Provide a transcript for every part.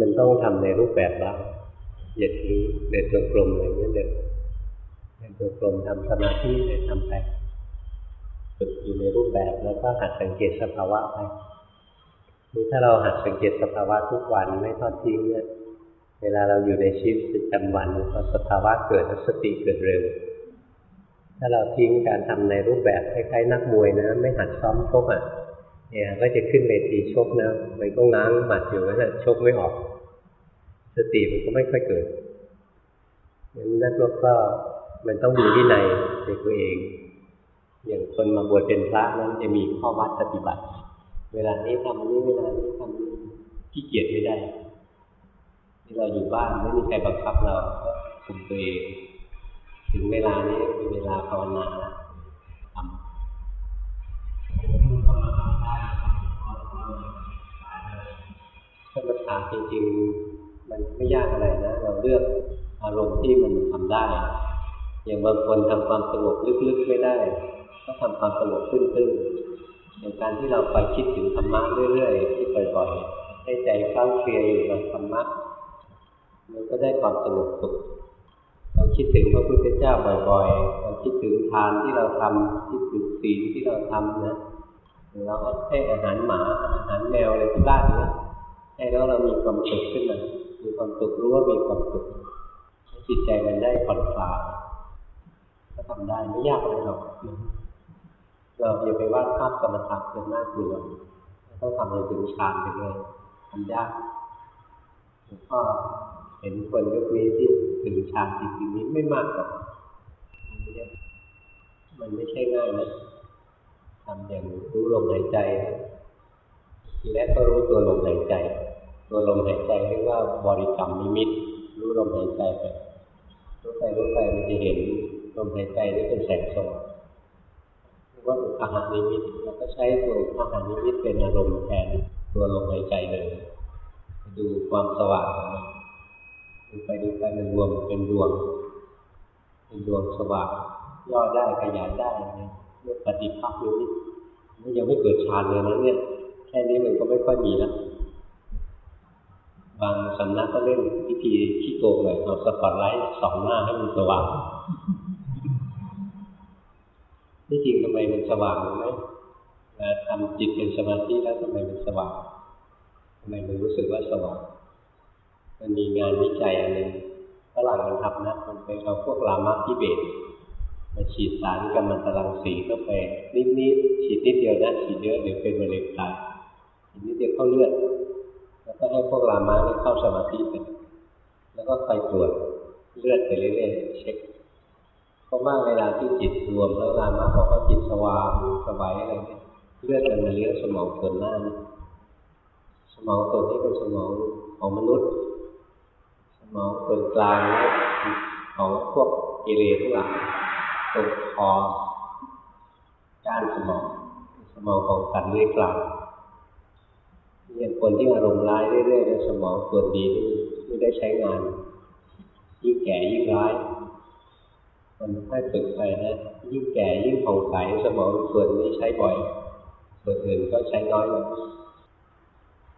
มันต้องทำในรูปแบบบ้างอย่าทิ้งเดินจงกรมอะไรเงี้ยเดินเดินจงกรมทำสมาธิเลยทำไปฝึกอยู่ในรูปแบบแล้วก็หัดสังเกตสภาวะไปนี่ถ้าเราหัดสังเกตสภาวะทุกวันไม่ทอดทิ้งเนี่ย เวลาเราอยู่ในชีวิตประจำวันพอสภาวะเกิดสติเกิดเร็ว ถ้าเราทิ้งการทำในรูปแบบคล้ายๆนักมวยนะ ไม่หัดซ้อมชกอะเนี่ยก็จะขึ้นเวทีชกนะมันก็ง้างหมัดอยู่นั่นแหละชกไม่ออก สติมันก็ไม่ค่อยเกิดงั้นนักรบก็มันต้องมีวินัยในตัวเอง อย่างคนมาบวชเป็นพระนั้นจะมีข้อวัดปฏิบัติ เวลานี้ทำนี้เวลานี้ทำนี้ขี้เกียจไม่ได้ที่เราอยู่บ้านไม่มีใครบังคับเราก็คุมตัวเอง ถึงเวลานี้เป็นเวลาภาวนาทำกรรมฐานจริงๆ มันไม่ยากอะไรนะ เราเลือกอารมณ์ที่มันทำได้ อย่างบางคนทำความสงบลึกๆไม่ได้ ก็ทำความสงบตื้นๆอย่างการที่เราไปคิดถึงธรรมะเรื่อยๆที่บ่อยๆให้ใจเข้าเคลียร์อยู่กับธรรมะมันก็ได้ความสงบสุข เราคิดถึงพระพุทธเจ้าบ่อยๆ เราคิดถึงทานที่เราทำคิดถึงศีลที่เราทำนะเราให้อาหารหมาอาหารแมวอะไรที่บ้านนะให้แล้วเรามีความสุขขึ้นมามีความสุขรู้ว่ามีความสุขจิตใจมันได้ผ่อนคลายก็ทำได้ไม่ยากอะไรหรอกเราอย่าไปวาดภาพกรรมฐานเป็นน่ากลัวต้องทำให้ถึงฌานไปเลยทำยากหลวงพ่อ เห็นคนยุคนี้ที่ถึงฌานจริงๆนี้ไม่มากหรอกมันไม่ใช่ง่ายนะทำอย่างรู้ลมหายใจทีแรกก็รู้ตัวลมหายใจ ตัวลมหายใจเรียกว่าบริกรรมนิมิต รู้ลมหายใจไปรู้ไปรู้ไปมันจะเห็นลมหายใจนี่เป็นแสงสว่างเรียกว่าอุคหานิมิตเราก็ใช้ตัวอุคหานิมิตเป็นอารมณ์แทนตัวลมหายใจเลย ดูความสว่างของมัน ดูไปดูไปมันรวมเป็นดวง เป็นดวงสว่างย่อได้ขยายได้เนี่ยเรียกปฏิภาคนิมิตมันยังไม่เกิดฌานเลยนะเนี่ย แค่นี้มันก็ไม่ค่อยมีแล้วบางสำนักก็เล่นพิธีขี้โกงเลยเอาสปอตไลท์สองหน้าให้มันสว่างที่จริงทำไมมันสว่างรู้ไหมทำจิตเป็นสมาธิแล้วทำไมมันสว่างทำไมมันรู้สึกว่าสว่าง มันมีงานวิจัยอันหนึ่งฝรั่งมันทำนะมันเป็นเอาพวกลามาทิเบตมาฉีดสารกัมมันตรังสีเข้าไปนิดๆฉีดนิดเดียวนะฉีดเยอะเดี๋ยวเป็นมะเร็งตายฉีดนิดเดียวเข้าเลือดแล้วก็ให้พวกลามาเนี่ยเข้าสมาธิไปแล้วก็คอยตรวจเลือดไปเรื่อยๆเช็คเพราะว่าเวลาที่จิตรวมแล้วลามาบอกว่าจิตสว่างสบายอะไรเนี่ยเลือดมันมาเลี้ยงสมองส่วนหน้านี่สมองส่วนนี้เป็นสมองของมนุษย์ มองส่วนกลางของพวกกิเลสทั้งหลายตรงคอก้านสมอง สมองของสัตว์เลื้อยคลานเนี่ยคนที่อารมณ์ร้ายเรื่อยๆในสมองส่วนดีนี่ไม่ได้ใช้งาน ยิ่งแก่ยิ่งร้ายมันค่อยฝึกไปนะยิ่งแก่ยิ่งผ่องใสสมองส่วนนี้ใช้บ่อย ส่วนอื่นก็ใช้น้อยลง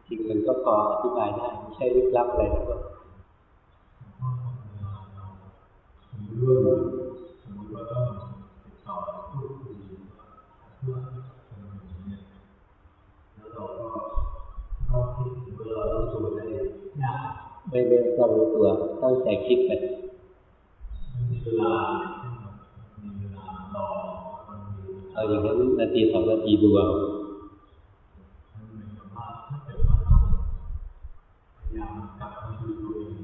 จริงมันก็พออธิบายได้ไม่ใช่ลึกลับอะไรนะก็เรื่องสมมติว่าต้องติดต่อพูดคุยเพื่อคนหนึ่งเนี่ยแล้วเราก็ต้องคิดเวลารู้ตัวได้ยากไม่ไม่ต้องรู้ตัวตั้งใจคิดไปมีเวลามีเวลารอเอาอย่างนั้นนาทีสองนาทีดูเอาพยายามกลับมาดูตัวเอง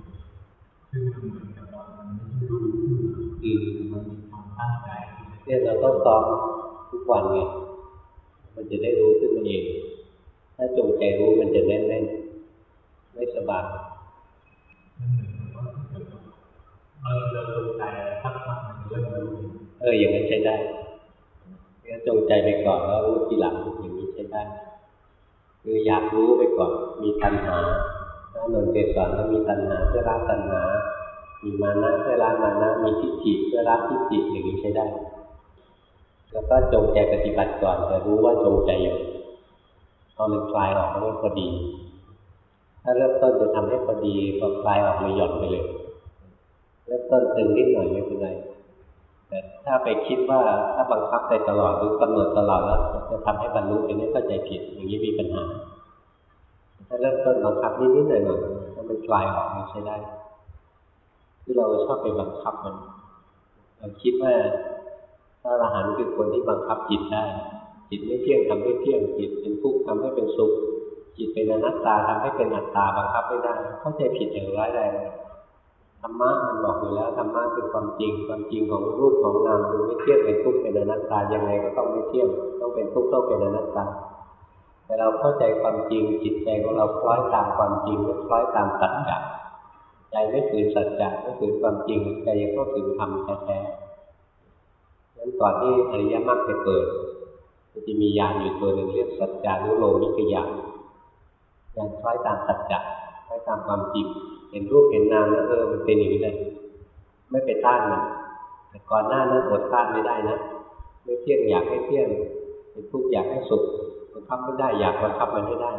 ซึ่งมันเหมือนกับวันไม่รู้ อืมมันมีความตั้งใจเนี่ยเราต้องซ้อมทุกวันไงมันจะได้รู้ขึ้นมาเอง ถ้าจงใจรู้มันจะแน่นแน่นไม่สบายมันเหมือนกับว่าเราเราจงใจสักพักมันเริ่มรู้เอออย่างนั้นใช้ได้งั้นจงใจไปก่อนแล้วรู้ทีหลังอย่างนี้ใช้ได้คืออยากรู้ไปก่อนมีตัณหาถ้านนเกสรแล้วมีตัณหาเพื่อละตัณหา มีมานะเพื่อละมานะมีทิฏฐิเพื่อละทิฏฐิอย่างนี้ใช้ได้ แล้วก็จงใจปฏิบัติก่อนแต่รู้ว่าจงใจอยู่พอมันคลายออกมันพอดี ถ้าเริ่มต้นจะทำให้พอดีพอคลายออกมันหย่อนไปเลย เริ่มต้นตึงนิดหน่อยไม่เป็นไรแต่ถ้าไปคิดว่าถ้าบังคับไปตลอดหรือกำหนดตลอดแล้วจะทำให้บรรลุอันนี้เข้าใจผิดอย่างนี้มีปัญหา ถ้าเริ่มต้นบังคับนิดๆหน่อยๆถ้ามันคลายออกมันใช้ได้ ที่เราชอบไปบังคับมัน เราคิดว่าพระอรหันต์คือคนที่บังคับจิตได้ จิตไม่เที่ยงทำให้เที่ยง จิตเป็นทุกข์ทำให้เป็นสุข จิตเป็นอนัตตาทำให้เป็นอัตตาบังคับไม่ได้ เข้าใจผิดอย่างร้ายแรงธรรมะมันบอกอยู่แล้วธรรมะคือความจริง ความจริงของรูปของนามคือไม่เที่ยงเป็นทุกข์เป็นอนัตตายังไงก็ต้องไม่เที่ยงต้องเป็นทุกข์ต้องเป็นอนัตตาแต่เราเข้าใจความจริงจิตใจของเราคล้อยตามความจริงหรือคล้อยตามสัจจะ ใจไม่ถือสัจจะไม่ถือความจริงใจยังก็ถือธรรมแท้ๆนั้นก่อนที่อริยมรรคจะเกิดมันจะมียานอยู่ตัวหนึ่งเรียกสัจจานุโลมิกยานยานคล้อยตามสัจจะคล้อยตามความจริง เห็นรูปเห็นนามแล้วเออมันเป็นอย่างนี้เลยไม่ไปต้านมันแต่ก่อนหน้านั้นอดต้านไม่ได้นะไม่เที่ยงอยากให้เที่ยงเป็นทุกข์อยากให้สุขบังคับไม่ได้อยากบังคับมันไม่ได้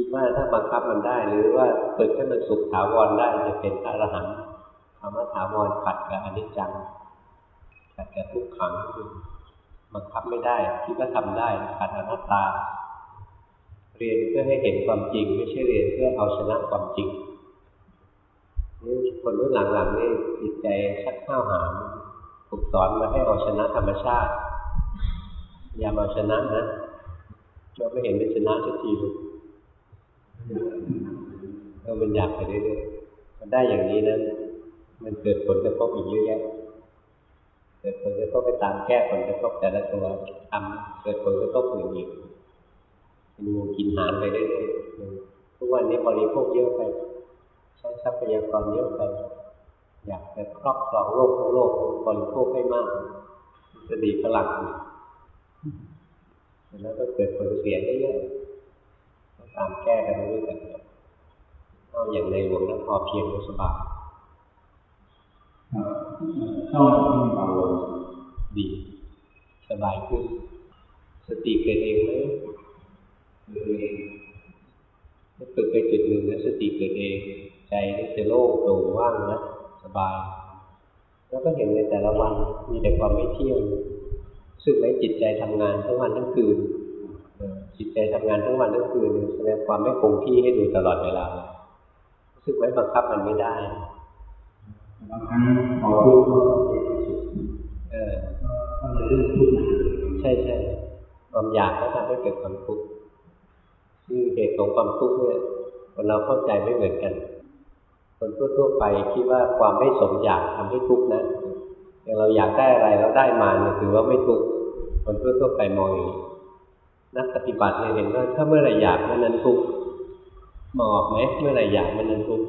คิดว่าถ้าบังคับมันได้ หรือว่าฝึกให้มันสุขถาวรได้จะเป็นพระอรหันต์คำว่าถาวรขัดกับอนิจจังขัดกับทุกขังบังคับไม่ได้ คิดว่าทำได้ขัดอนัตตา เรียนเพื่อให้เห็นความจริง ไม่ใช่เรียนเพื่อเอาชนะความจริงนี่คนรุ่นหลังๆนี่จิตใจชักข้าวหามถูกสอนมาให้เอาชนะธรรมชาติ อย่ามาชนะนะเราไม่เห็นเป็นชนะสักทีเลย เออมันอยากไปเรื่อยๆมันได้อย่างนี้นั้นมันเกิดผลกระทบอีกเยอะแยะเกิดผลกระทบไปตามแก้ผลกระทบแต่ละตัวทำเกิดผลกระทบอื่นอีกเป็นงูกินหางไปเรื่อยๆทุกวันนี้บริโภคเยอะไป ใช้ทรัพยากรเยอะไป อยากจะครอบครองโลกทั้งโลกบริโภคให้มากจะดีฝรั่งแล้วก็เกิดผลเสียเยอะๆ ตามแก้กันเรื่อยๆเอาอย่างในหลวงนั้นพอเพียงสบายต้องที่เบาลงดี สบายขึ้น สติเกิดเองไหมเองถ้าฝึกไปจุดหนึ่งแล้วสติเกิดเอง ใจนี่จะโล่งโปร่งว่างนะสบาย แล้วก็เห็นในแต่ละวันมีแต่ความไม่เที่ยงซึ่งไหมจิตใจทำงานทั้งวันทั้งคืนเออ จิตใจทำงานทั้งวันทั้งคืนแสดงความไม่คงที่ให้ดูตลอดเวลารู้สึกไหมบังคับมันไม่ได้บางครั้งพอพูดก็เจ็บสุดเออก็เลยเรื่องทุกข์ใช่ใช่ความอยากก็ทำให้เกิดความทุกข์ซึ่งเหตุของความทุกข์เนี่ยคนเราเข้าใจไม่เหมือนกัน คนทั่วๆไปคิดว่าความไม่สมอยากทำให้ทุกข์นะอย่างเราอยากได้อะไรแล้วได้มาเนี่ยถือว่าไม่ทุกข์คนทั่วๆไปมองอย่างนี้ นักปฏิบัติเนี่ยเห็นว่าถ้าเมื่อไรอยากเมื่อนั้นทุกข์มองออกไหมเมื่อไรอยากเมื่อนั้นทุกข์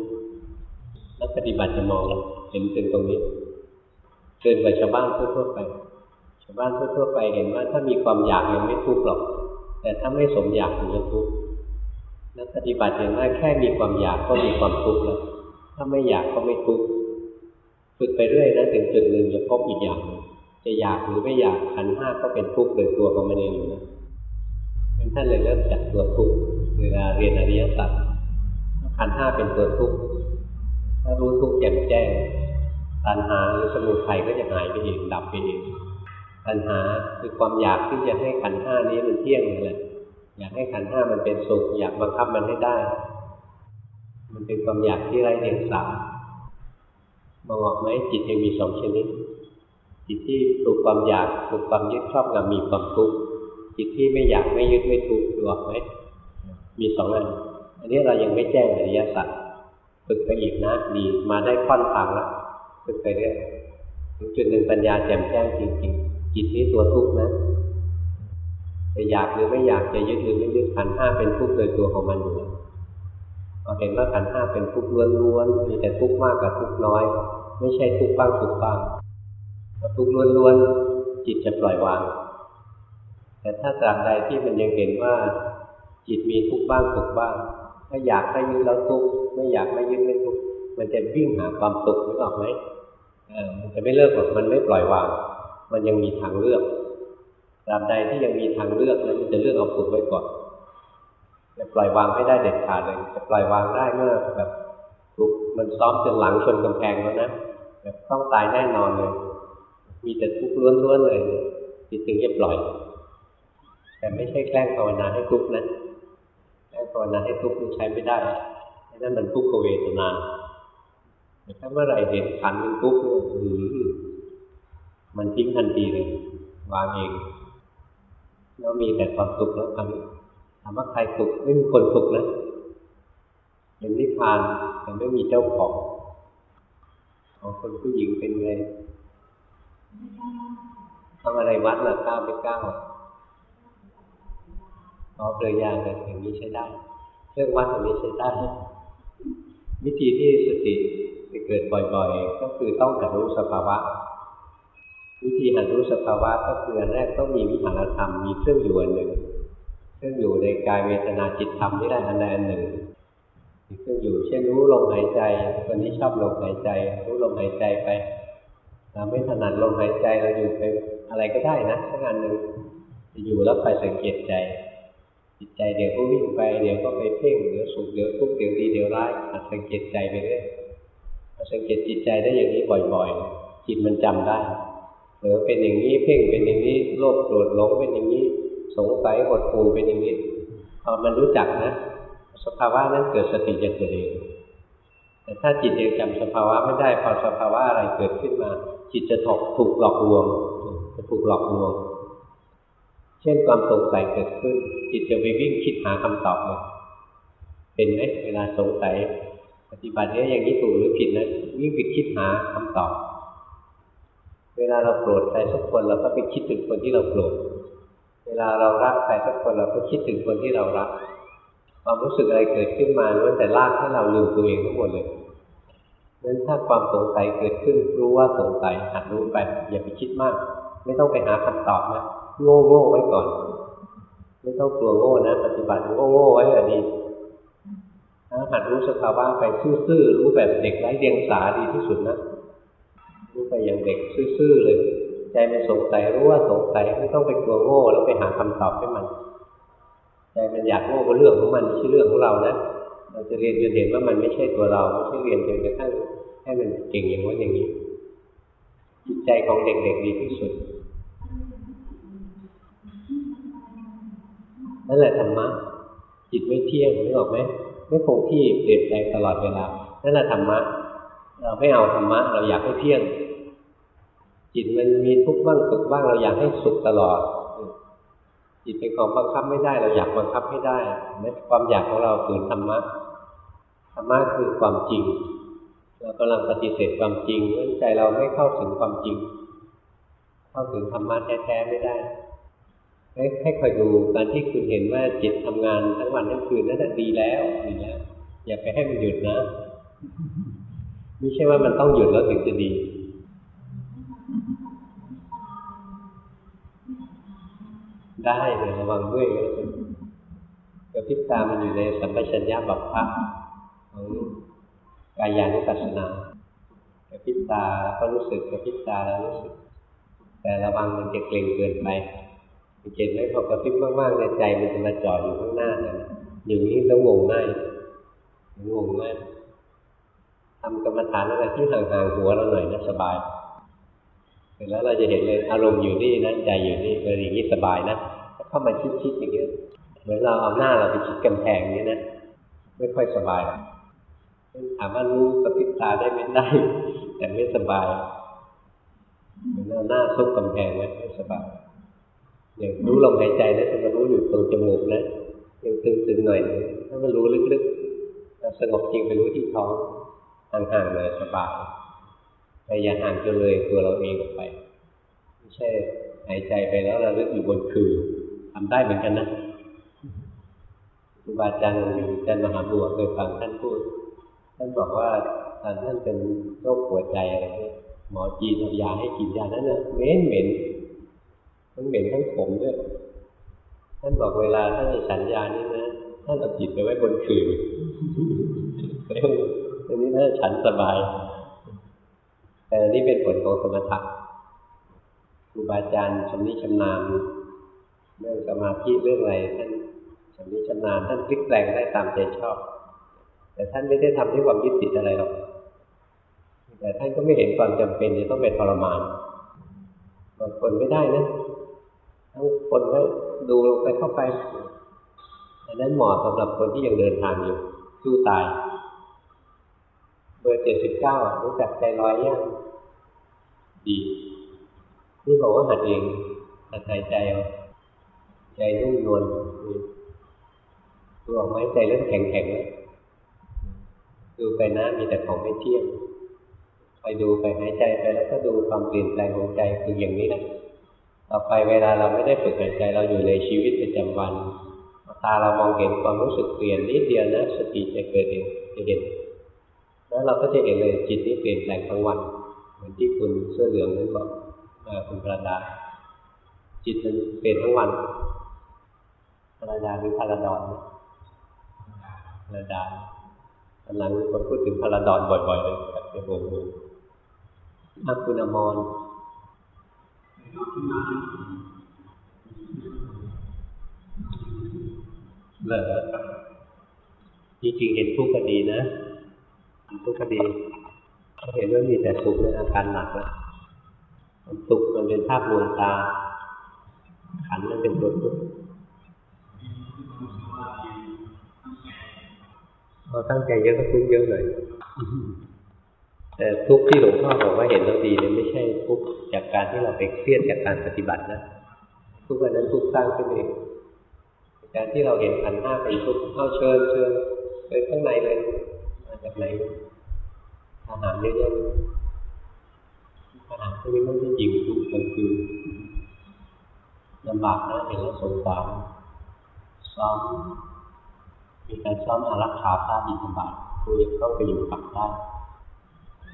นักปฏิบัติจะมองเห็นถึงตรงนี้เกินกว่าชาวบ้านทั่วๆไป ชาวบ้านทั่วๆไปเห็นว่าถ้ามีความอยากยังไม่ทุกข์หรอก แต่ถ้าไม่สมอยากถึงจะทุกข์นักปฏิบัติเห็นว่าแค่มีความอยากก็มีความทุกข์แล้ว ถ้าไม่อยากก็ไม่ทุกข์ฝึกไปเรื่อยนะถึงจุดหนึ่งจะพบอีกอย่าง จะอยากหรือไม่อยากขันห้าก็เป็นทุกข์โดยตัวของมันเองอยู่นะ ท่านเลยเริ่มจากตัวทุกข์เวลาเรียนอริยสัจขันธ์ห้าเป็นตัวทุกข์ถ้ารู้ทุกข์แจ่มแจ้ง ตัณหาหรือสมุทัยก็จะหายไปเองดับไปเองตัณหาคือความอยากที่จะให้ขันธ์ห้านี้มันเที่ยงนี่แหละอยากให้ขันธ์ห้ามันเป็นสุข อยากบังคับมันให้ได้ มันเป็นความอยากที่ไร้เดียงสามองออกไหมจิตยังมีสองชนิดจิตที่ถูกความอยากถูกความยึดครอบงำมีความทุกข์ จิตที่ไม่อยากไม่ยึดไม่ทุกข์ดูออกไหมมีสองอันอันนี้เรายังไม่แจ้งอริยสัจฝึกไปอีกนะดีมาได้ค่อนทางแล้วฝึกไปเรื่อยถึงจุดหนึ่งปัญญาแจ่มแจ้งจริงๆจิตนี้ตัวทุกข์นะจะอยากหรือไม่อยากจะยึดหรือไม่ยึดขันห้าเป็นทุกข์โดยตัวของมันอยู่แล้วเราเห็นว่าขันห้าเป็นทุกข์ล้วนๆมีแต่ทุกข์มากกับทุกข์น้อย ไม่ใช่ทุกข์บ้างสุขบ้างทุกข์ล้วนๆจิตจะปล่อยวาง แต่ถ้าตราบใดที่มันยังเห็นว่า จิตมีทุกข์บ้างสุขบ้าง ถ้าอยากให้ยึดแล้วทุกข์ไม่อยากไม่ยึดไม่ทุกข์มันจะวิ่งหาความสุขนึกออกไหมมันจะไม่เลิกหรอกมันไม่ปล่อยวาง มันยังมีทางเลือกตราบใดที่ยังมีทางเลือกนั้นจะเลือกเอาสุขไว้ก่อนจะปล่อยวางไม่ได้เด็ดขาดเลยจะปล่อยวางได้เมื่อแบบถูกมันซ้อมจนหลังชนกำแพงแล้วนะแบบต้องตายแน่นอนเลย มีแต่ทุกข์ล้วนๆเลยจิตถึงจะปล่อย แต่ไม่ใช่แกล้งภาวนาให้ทุกข์นะแกล้งภาวนาให้ทุกข์มันใช้ไม่ได้นั่นมันทุกขเวทนาแต่ถ้าเมื่อไหร่เห็นขันเป็นทุกข์เนี่ยอือมันทิ้งทันทีเลยวางเองแล้วมีแต่ความสุขแล้วทำถามว่าใครสุขไม่มีคนสุขนะเป็นนิพพานแต่ไม่มีเจ้าของของคนผู้หญิงเป็นไงทำอะไรวัดล่ะก้าวไปก้าวอ๋ อเปลือยยางแต่อย่างนี้ใช้ได้เครื่องวัดอันนี้ใช้ได้วิธีที่สติจะเกิดบ่อยๆ ก็คือต้องหัดรู้สภาวะ วิธีหัดรู้สภาวะก็คืออันแรกต้องมีวิหารธรรมมีเครื่องอยู่อันหนึ่ง เครื่องอยู่ในกายเวทนาจิตธรรมที่ได้อันใดอันหนึ่งมีเครื่องอยู่เช่นรู้ลมหายใจคนนี้ชอบลมหายใจ รู้ลมหายใจไปเราไม่ถนัดลมหายใจเราอยู่ไปอะไรก็ได้นะทั้งอันหนึ่งจะอยู่แล้วไปสังเกตใจ จิตใจเดี๋ยวก็วิ่งไปเดี๋ยวก็ไปเพ่งเดี๋ยวสุขเดี๋ยวทุกข์เดี๋ยวดีเดี๋ยวร้ายหัดสังเกตใจไปเรื่อยสังเกตจิตใจได้อย่างนี้บ่อยๆ จิตมันจำได้หรือเป็นอย่างนี้เพ่งเป็นอย่างนี้โลภโกรธหลงเป็นอย่างนี้สงสัยหดหู่เป็นอย่างนี้พอมันรู้จักนะ สภาวะนั้นเกิดสติจะเกิดเองแต่ถ้าจิตยังจำสภาวะไม่ได้พอสภาวะอะไรเกิดขึ้นมา จิตจะถูกถูกหลอกลวงจะถูกหลอกลวง เช่นความสงสัยเกิดขึ้น จิตจะไปวิ่งคิดหาคำตอบเลยเป็นไหมเวลาสงสัย ปฏิบัติเนี้ยอย่างนี้ถูกหรือผิดนะวิ่งไปคิดหาคำตอบ เวลาเราโกรธใครสักคนเราก็ไปคิดถึงคนที่เราโกรธเวลาเรารักใครสักคนเราก็คิดถึงคนที่เรารัก ความรู้สึกอะไรเกิดขึ้นมาล้วนแต่ลากให้เราลืมตัวเองทั้งหมดเลยนั้นถ้าความสงสัยเกิดขึ้นรู้ว่าสงสัยหัดรู้ไปอย่าไปคิดมาก ไม่ต้องไปหาคำตอบนะโง่โง่ไว้ก่อน ไม่ต้องกลัวโง่นะปฏิบัติโง่โง่ไว้ก็ดีถ้าหัดรู้สภาวะไปซื่อๆรู้แบบเด็กไร้เดียงสาดีที่สุดนะรู้ไปอย่างเด็กซื่อๆเลย ใจมันสงสัยรู้ว่าสงสัยไม่ต้องไปกลัวโง่ แล้วไปหาคำตอบให้มัน ใจมันอยากโง่ก็เรื่องของมันไม่ใช่เรื่องของเรานะเราจะเรียนจนเห็นว่ามันไม่ใช่ตัวเราไม่ใช่เรียนจนกระทั่งให้มันเก่งอย่างว่าอย่างนี้ จิตใจของเด็กๆดีที่สุดนั่นแหละธรรมะจิตไม่เที่ยงนึกออกไหมไม่คงที่เปลี่ยนแปลงตลอดเวลานั่นแหละธรรมะเราไม่เอาธรรมะ เราอยากให้เที่ยง จิตมันมีทุกข์บ้างสุขบ้างเราอยากให้สุขตลอด จิตเป็นของบังคับไม่ได้ เราอยากบังคับให้ได้ความอยากของเราคือธรรมะธรรมะคือความจริง เรากำลังปฏิเสธความจริงเพราใจเราไม่เข้าถึงความจริง เข้าถึงธรรมะแท้ๆไม่ได้ให้ให้คอยดูการที่คุณเห็นว่าจิตทำงานทั้งวันทั้งคืนนั่นดีแล้วดีแล้ว อย่าไปให้มันหยุดนะ ไม่ใช่ว่ามันต้องหยุดแล้วถึงจะดีได้เลยระวังด้วยกระพริบตามันอยู่ในสัมปชัญญะบัพพะของ กายานุปัสสนากระพริบตาแล้วก็รู้สึกกระพริบตาแล้วรู้สึก แต่ระวังมันจะเกร็งเกินไปสังเกตไหมพอกระพริบมากๆในใจมันจะมาจ่ออยู่ข้างหน้าเนี่ยอย่างนี้ต้องงงง่ายงงง่ายทำกรรมฐานอะไรที่ห่างๆหัวเราหน่อยนะสบายเสร็จแล้วเราจะเห็นเลยอารมณ์อยู่นี่นะใจอยู่นี่เอออย่างนี้สบายนะถ้าเข้ามาชิดๆอย่างเงี้ยเหมือนเราเอาหน้าเราไปชิดกำแพงนี้นะไม่ค่อยสบาย ถามว่ารู้กระพริบตาได้ไหมได้ แต่ไม่สบายหมือนเอาหน้าซุกกำแพงไว้ไม่สบายอย่างรู้ลมหายใจนะจะมารู้อยู่ตรงจมูกนะยังตึงๆหน่อยนึงถ้ามันรู้ลึกๆเราสงบจริงไปรู้ที่ท้องห่างๆเลยสบายแต่อย่าห่างจนเลยตัวเราเองออกไป ไม่ใช่หายใจไปแล้วเราลึกอยู่บนคือทำได้เหมือนกันนะครูบาอาจารย์อาจารย์มหาบัวเคยฟังท่านพูด ท่านบอกว่าตอนท่านเป็นโรคหัวใจอะไรเนี่ยหมอจีนเอายาให้กินยานั้นนะเหม็นเหม็นทั้งเหม็นทั้งขมด้วยท่านบอกเวลาท่านจะฉันยานี้นะท่านเอาจิตไปไว้บนคือแล้วอันนี้น่าฉันสบาย แต่นี่เป็นผลของสมถะครูบาอาจารย์ชำนิชำนาญเรื่องสมาธิเรื่องอะไรท่านชำนิชำนาญท่านพลิกแปลงได้ตามใจชอบ แต่ท่านไม่ได้ทำด้วยความยึดติดอะไรหรอกแต่ท่านก็ไม่เห็นความจำเป็นจะต้องไปทรมานบางคนไม่ได้นะทั้งคนไว้ดูลงไปเข้าไปอันนั้นเหมาะสำหรับคนที่ยังเดินทางอยู่สู้ตาย เบอร์เจ็ดสิบเก้ารู้จักใจลอยยังดีนี่บอกว่าหัดเองหัดหายใจเอาใจนุ่มนวลนี่ดูออกไหมใจเริ่มแข็งแข็งแล้ว ดูไปนะมีแต่ของไม่เที่ยงไปดูไปหายใจไปแล้วก็ดูความเปลี่ยนแปลงของใจคืออย่างนี้นะต่อไปเวลาเราไม่ได้ฝึกหายใจเราอยู่ในชีวิตประจำวันตาเรามองเห็นความรู้สึกเปลี่ยนนิดเดียวนะสติจะเกิดเองจะเห็นแล้วเราก็จะเห็นเลยจิตนี้เปลี่ยนแปลงทั้งวัน เหมือนที่คุณเสื้อเหลืองนั้นบอกคุณปราดา จิตมันเปลี่ยนทั้งวันปราดาหรือพาราดอนนะพาราดา กำลังคนพูดถึงพาราดอนบ่อยๆเลยกับเจ้าโบงถ้าคุณอมรเหรอจริงๆเห็นทุกข์ก็ดีนะทุกข์ก็ดีถ้าเห็นว่ามีแต่สุขในอาการหนักแล้วมันสุขมันเป็นภาพลวงตา ขันมันเป็นตัวทุกข์ พอตั้งใจเยอะก็ทุกเยอะหน่อยแต่ทุกที่หลวงพ่อบอกว่าเห็นแล้วดีเนี่ยไม่ใช่ทุกจากการที่เราไปเครียดจากการปฏิบัตินะทุกข์อันนั้นทุกสร้างขึ้นเองการที่เราเห็นขันห้าเป็นทุกข์เข้าเชิญเชิญไปข้างในเลยมาจากไหนอาหารเยอะๆอาหารพวกนี้ไม่ได้ยิงทุกคนคือลำบากนะเห็นแล้วสงสารซ้อม มีการซ้อมอารักขาพระบิณฑบาตครูยังต้องไปอยู่ปักได้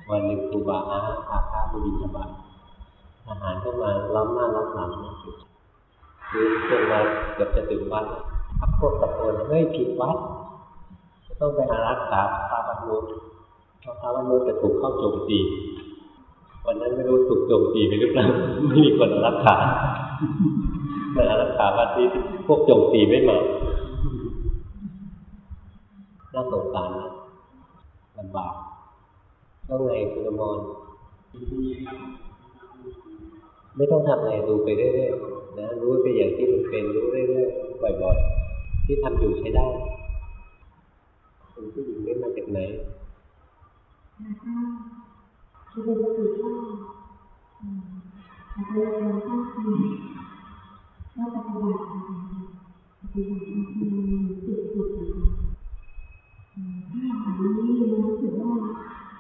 วันหนึ่งครูบาอาพาพระปบิณฑบาตอาหารเข้ามาล้อมหน้าล้อมหลังคือจนเราเกือบจะถึงวัดพักพวกตะโกนเฮ้ยผิดวัดต้องไปอารักขาพระบรรลุพระบรรลุจะถูกเข้าโจมตีวันนั้นไม่รู้ถูกโจมตีไปหรือเปล่าไม่มีคนอารักขาแต่อารักขาวัดนี้พวกโจมตีไม่มา น่าสงสารนะลำบากต้องไงคุณอมรไม่ต้องทำอะไรดูไปเรื่อยๆนะรู้ไปอย่างที่มันเป็นรู้เรื่อยๆบ่อยๆ ที่ทำอยู่ใช้ได้คุณผู้หญิงได้มาจากไหนคือเป็นปกติว่าอาจารย์ตั้งใจว่าปฏิบัติปฏิบัติมันติดติด ถ้าหลังนี้รู้สึกว่า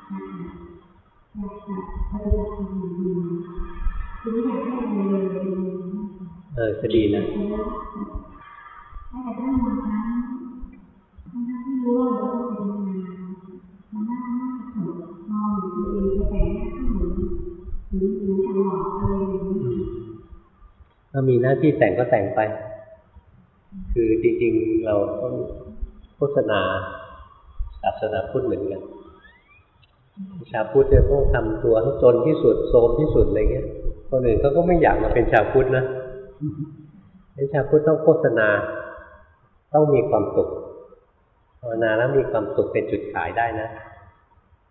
อยากากจะปฏิบัติอย่างดีคืออยากให้อะไรเลยเออจะดีนะถ้าแต่ถ้าบางครั้งทั้งที่รู้ว่าเราต้องเป็นงานมันน่าน่าจะถูกมองอยู่ตัวเองจะแต่งหน้าที่หรือหรือหรือตลอดอะไรอย่างนี้ถ้ามีหน้าที่แต่งก็แต่งไป คือจริงๆเราต้องโฆษณา ศาสนาพุทธเหมือนกันชาวพุทธเนี่ยต้องทำตัวให้จนที่สุดโทมที่สุดอะไรเงี้ยคนอื่นเขาก็ไม่อยากมาเป็นชาวพุทธนะเป็นชาวพุทธต้องโฆษณา ต้องมีความสุขภาวนาแล้วมีความสุขเป็นจุดขายได้นะ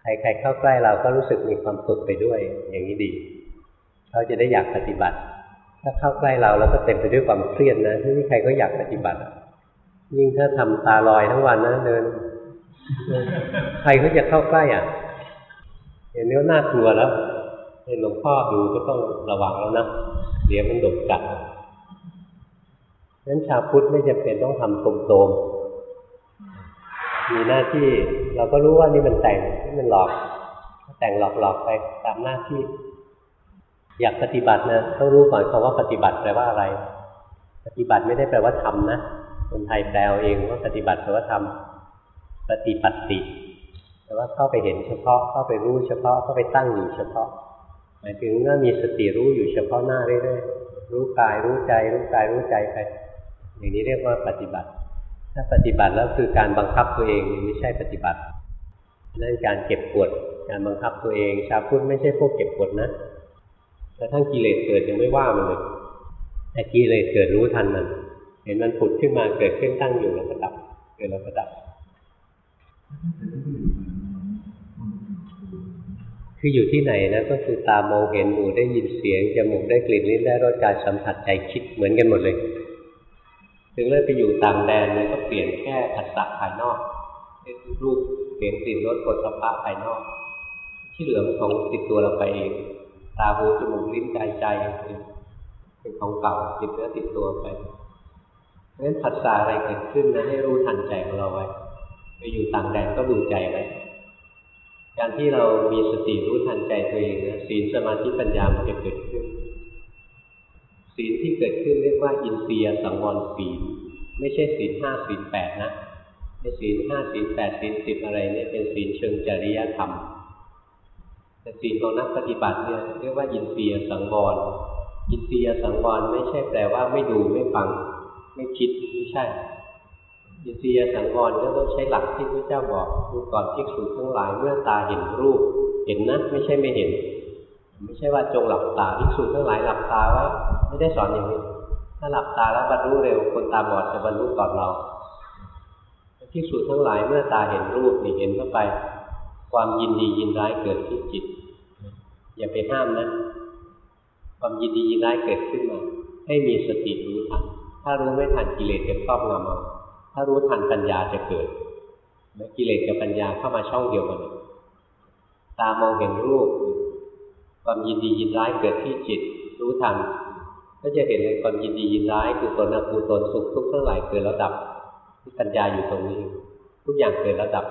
ใครๆเข้าใกล้เราก็รู้สึกมีความสุขไปด้วย อย่างนี้ดีเขาจะได้อยากปฏิบัติ ถ้าเข้าใกล้เราแล้วก็เต็มไปด้วยความเครียดนะไม่มีใครก็อยากปฏิบัติ ยิ่งถ้าทำตาลอยทั้งวันนะเดิน ใครก็จะเข้าใกล้อะเห็นนี้น่ากลัวแล้วเห็นหลวงพ่อดูก็ต้องระวังแล้วนะเดี๋ยวมันดกกัดนั้นชาวพุทธไม่จำเป็นต้องทำโตมๆมีหน้าที่เราก็รู้ว่านี่มันแต่งนี่มันหลอก แต่งหลอกๆไปตามหน้าที่ อยากปฏิบัตินะต้องรู้ก่อนคำว่าปฏิบัติแปลว่าอะไร ปฏิบัติไม่ได้แปลว่าทำนะคนไทยแปลเอาเองว่าปฏิบัติแปลว่าทำ ปฏิปัติ แต่ว่าเข้าไปเห็นเฉพาะเข้าไปรู้เฉพาะเข้าไปตั้งอยู่เฉพาะ หมายถึงว่ามีสติรู้อยู่เฉพาะหน้าเรื่อยๆรู้กายรู้ใจ รู้กายรู้ใจไปอย่างนี้เรียกว่าปฏิบัติ ถ้าปฏิบัติแล้วคือการบังคับตัวเองไม่ใช่ปฏิบัตินั่นการเก็บกดการบังคับตัวเองชาวพุทธไม่ใช่พวกเก็บกดนะแต่ทั้งกิเลสเกิดยังไม่ว่ามันเลยแต่กิเลสเกิดรู้ทันมัน เห็นมันผุดขึ้นมาเกิดขึ้นตั้งอยู่แล้วก็ดับเกิดแล้วก็ดับ คืออยู่ที่ไหนนะก็คือตามองเห็นหูได้ยินเสียงจมูกได้กลิ่นลิ้นได้รสกายสัมผัสใจคิดเหมือนกันหมดเลย ถึงเลือกไปอยู่ต่างแดนมันก็เปลี่ยนแค่ผัสสะภายนอกรูปเสียงกลิ่นรสผลสะพะภายนอก ที่เหลือมันของติดตัวเราไปเองตาหูจมูกลิ้นกายใจเป็นของเก่าติดเนื้อติดตัวไปเพราะฉะนั้นผัสสะอะไรเกิดขึ้นนะให้รู้ทันใจของเราไว้ ไปอยู่ต่างแดนก็ดูใจไว้การที่เรามีสติรู้ทันใจตัวเองนะศีลสมาธิปัญญามันจะเกิดขึ้น ศีลที่เกิดขึ้นเรียกว่าอินทรียสังวรศีล ไม่ใช่ศีลห้าศีลแปดนะไม่ศีลห้าศีลแปดศีลสิบอะไรเนี่ยเป็นศีลเชิงจริยธรรมแต่ศีลของนักปฏิบัติเนี่ยเรียกว่าอินทรียสังวรอินทรียสังวรไม่ใช่แปลว่าไม่ดูไม่ฟัง ไม่คิดไม่ใช่ อินทรียสังวรก็ต้องใช้หลักที่พระเจ้าบอกดูก่อนที่สุทั้งหลายเมื่อตาเห็นรูป เห็นนะไม่ใช่ไม่เห็น ไม่ใช่ว่าจงหลับตาภิกษุทั้งหลายหลับตาไว้ ไม่ได้สอนอย่างนี้ถ้าหลับตาแล้วบรรลุเร็วคนตาบอดจะบรรลุก่อนเราภิกษุทั้งหลายเมื่อตาเห็นรูปนี่เห็นเข้าไป ความยินดียินร้ายเกิดที่จิต อย่าไปห้ามนะ ความยินดียินร้ายเกิดขึ้นมา ให้มีสติรู้ทันถ้ารู้ไม่ทันกิเลสจะครอบงำเอา ถ้ารู้ทันปัญญาจะเกิดและกิเลสกับปัญญาเข้ามาช่องเดียวกัน ตามองเห็นรูป ความยินดียินร้ายเกิดที่จิต รู้ทัน ก็จะเห็นเลยความยินดียินร้ายกุศลอกุศลสุขทุกข์ทั้งหลายเกิดแล้วดับ ที่ปัญญาอยู่ตรงนี้ ทุกอย่างเกิดแล้วดับ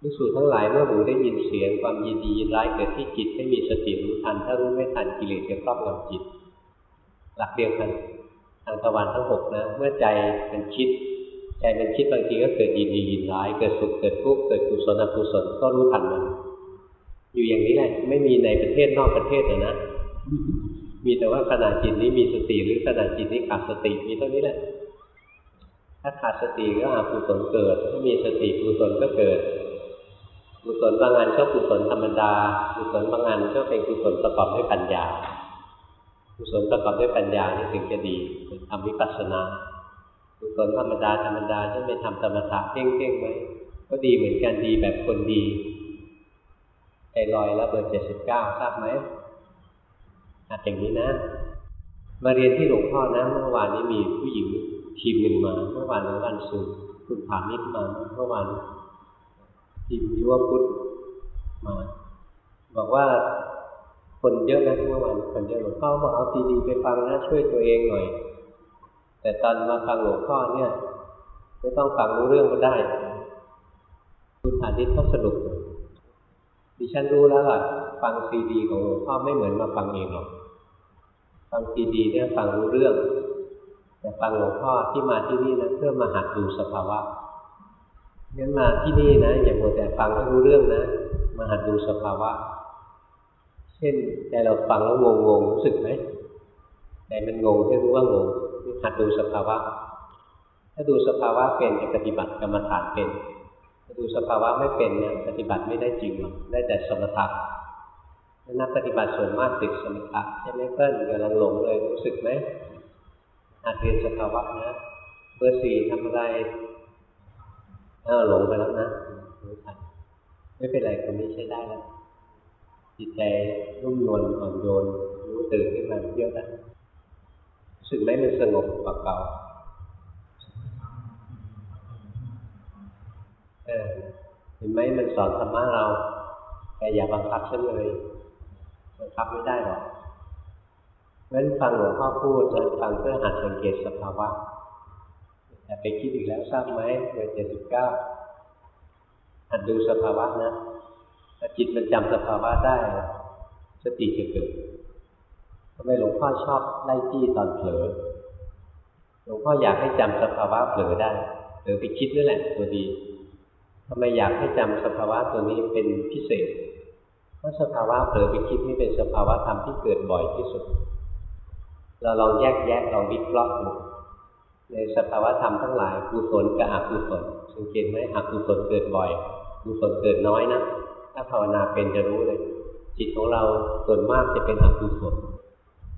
ภิกษุทั้งหลายเมื่อหูได้ยินเสียงความยินดียินร้ายเกิดที่จิตให้มีสติรู้ทัน ถ้ารู้ไม่ทันกิเลสจะครอบงำจิต หลักเดียวกัน ทางตะวันทั้งหกนะ เมื่อใจเป็นคิด ใจเป็นคิดบางทีก็เกิดยินดียินร้าย เกิดสุขเกิดทุกข์เกิดกุศลอกุศลก็รู้ทันมันอยู่อย่างนี้แหละไม่มีในประเทศนอกประเทศนะนะมีแต่ว่าขณะจิตนี้มีสติหรือขณะจิตนี้ขาดสติมีเท่านี้แหละ ถ้าขาดสติก็อากุศลเกิด ถ้ามีสติกุศลก็เกิดกุศลบางอันก็กุศลธรรมดากุศลบางอันก็เป็นกุศลประกอบด้วยปัญญา กุศลประกอบด้วยปัญญานี่ถึงจะดีเป็นทำวิปัสสนากุศลธรรมดาธรรมดาจะไม่ทำสมถะเพ่งๆไว้ก็ดีเหมือนกันดีแบบคนดีใจลอยแล้วเบอร์เจ็ดสิบเก้าทราบไหมอาจอย่างนี้นะ มาเรียนที่หลวงพ่อนะ เมื่อวานนี้มีผู้หญิงทีมหนึ่งมา เมื่อวานวันศุกร์คุณผานิชมาเมื่อวานทีมยุวพุทธมา บอกว่า คนเยอะนะเมื่อวานคนเยอะหลวงพ่อบอกเอาซีดีไปฟังนะช่วยตัวเองหน่อย แต่ตอนมาฟังหลวงพ่อเนี่ย ไม่ต้องฟังรู้เรื่องก็ได้ คุณผานิชเขาสรุปดิฉันรู้แล้วล่ะ ฟังซีดีของหลวงพ่อไม่เหมือนมาฟังเองหรอกฟังซีดีเนี่ยฟังรู้เรื่อง แต่ฟังหลวงพ่อที่มาที่นี่นะเพื่อมาหัดดูสภาวะงั้นมาที่นี่นะอย่าหมัวแต่ฟังให้รู้เรื่องนะ มาหัดดูสภาวะ เช่นใจเราฟังแล้วงงงรู้สึกไหมใจมันงงให้รู้ว่างงหัดดูสภาวะ ถ้าดูสภาวะเป็นจะปฏิบัติกรรมฐานเป็นถ้าดูสภาวะไม่เป็นเนี่ยปฏิบัติไม่ได้จริงหรอกได้แต่สมถะนักปฏิบัติส่วนมากติดสมถะใช่ไหมเพื่อนกำลังหลงเลยรู้สึกไหมหัดเรียนสภาวะนะเบอร์สี่ทำอะไรเออหลงไปแล้วนะรู้ทันไม่เป็นไรคนนี้ใช้ได้แล้ว จิตใจนุ่มนวลอ่อนโยนรู้ตื่นขึ้นมาเยอะแล้วรู้สึกไหมมันสงบกว่าเก่าเออเห็นไหมมันสอนธรรมะเรา แต่อย่าบังคับฉันเลยบังคับไม่ได้หรอกเพราะฉะนั้นฟังหลวงพ่อพูดนะฟังเพื่อหัดสังเกตสภาวะแต่ไปคิดอีกแล้วทราบไหมเบอร์เจ็ดสิบเก้าหัดดูสภาวะนะ ถ้าจิตมันจำสภาวะได้ สติจะเกิดทำไมหลวงพ่อชอบไล่จี้ตอนเผลอ หลวงพ่ออยากให้จำสภาวะเผลอได้เผลอไปคิดนั่นแหละตัวดีทำไมอยากให้จำสภาวะตัวนี้เป็นพิเศษ เพราะสภาวะเผลอไปคิดนี่เป็นสภาวะธรรมที่เกิดบ่อยที่สุด เราลองแยกแยะลองวิเคราะห์ดูในสภาวะธรรมทั้งหลายกุศลกับอกุศลสังเกตไหมอกุศลเกิดบ่อยกุศลเกิดน้อยนะ ถ้าภาวนาเป็นจะรู้เลย จิตของเราส่วนมากจะเป็นอกุศล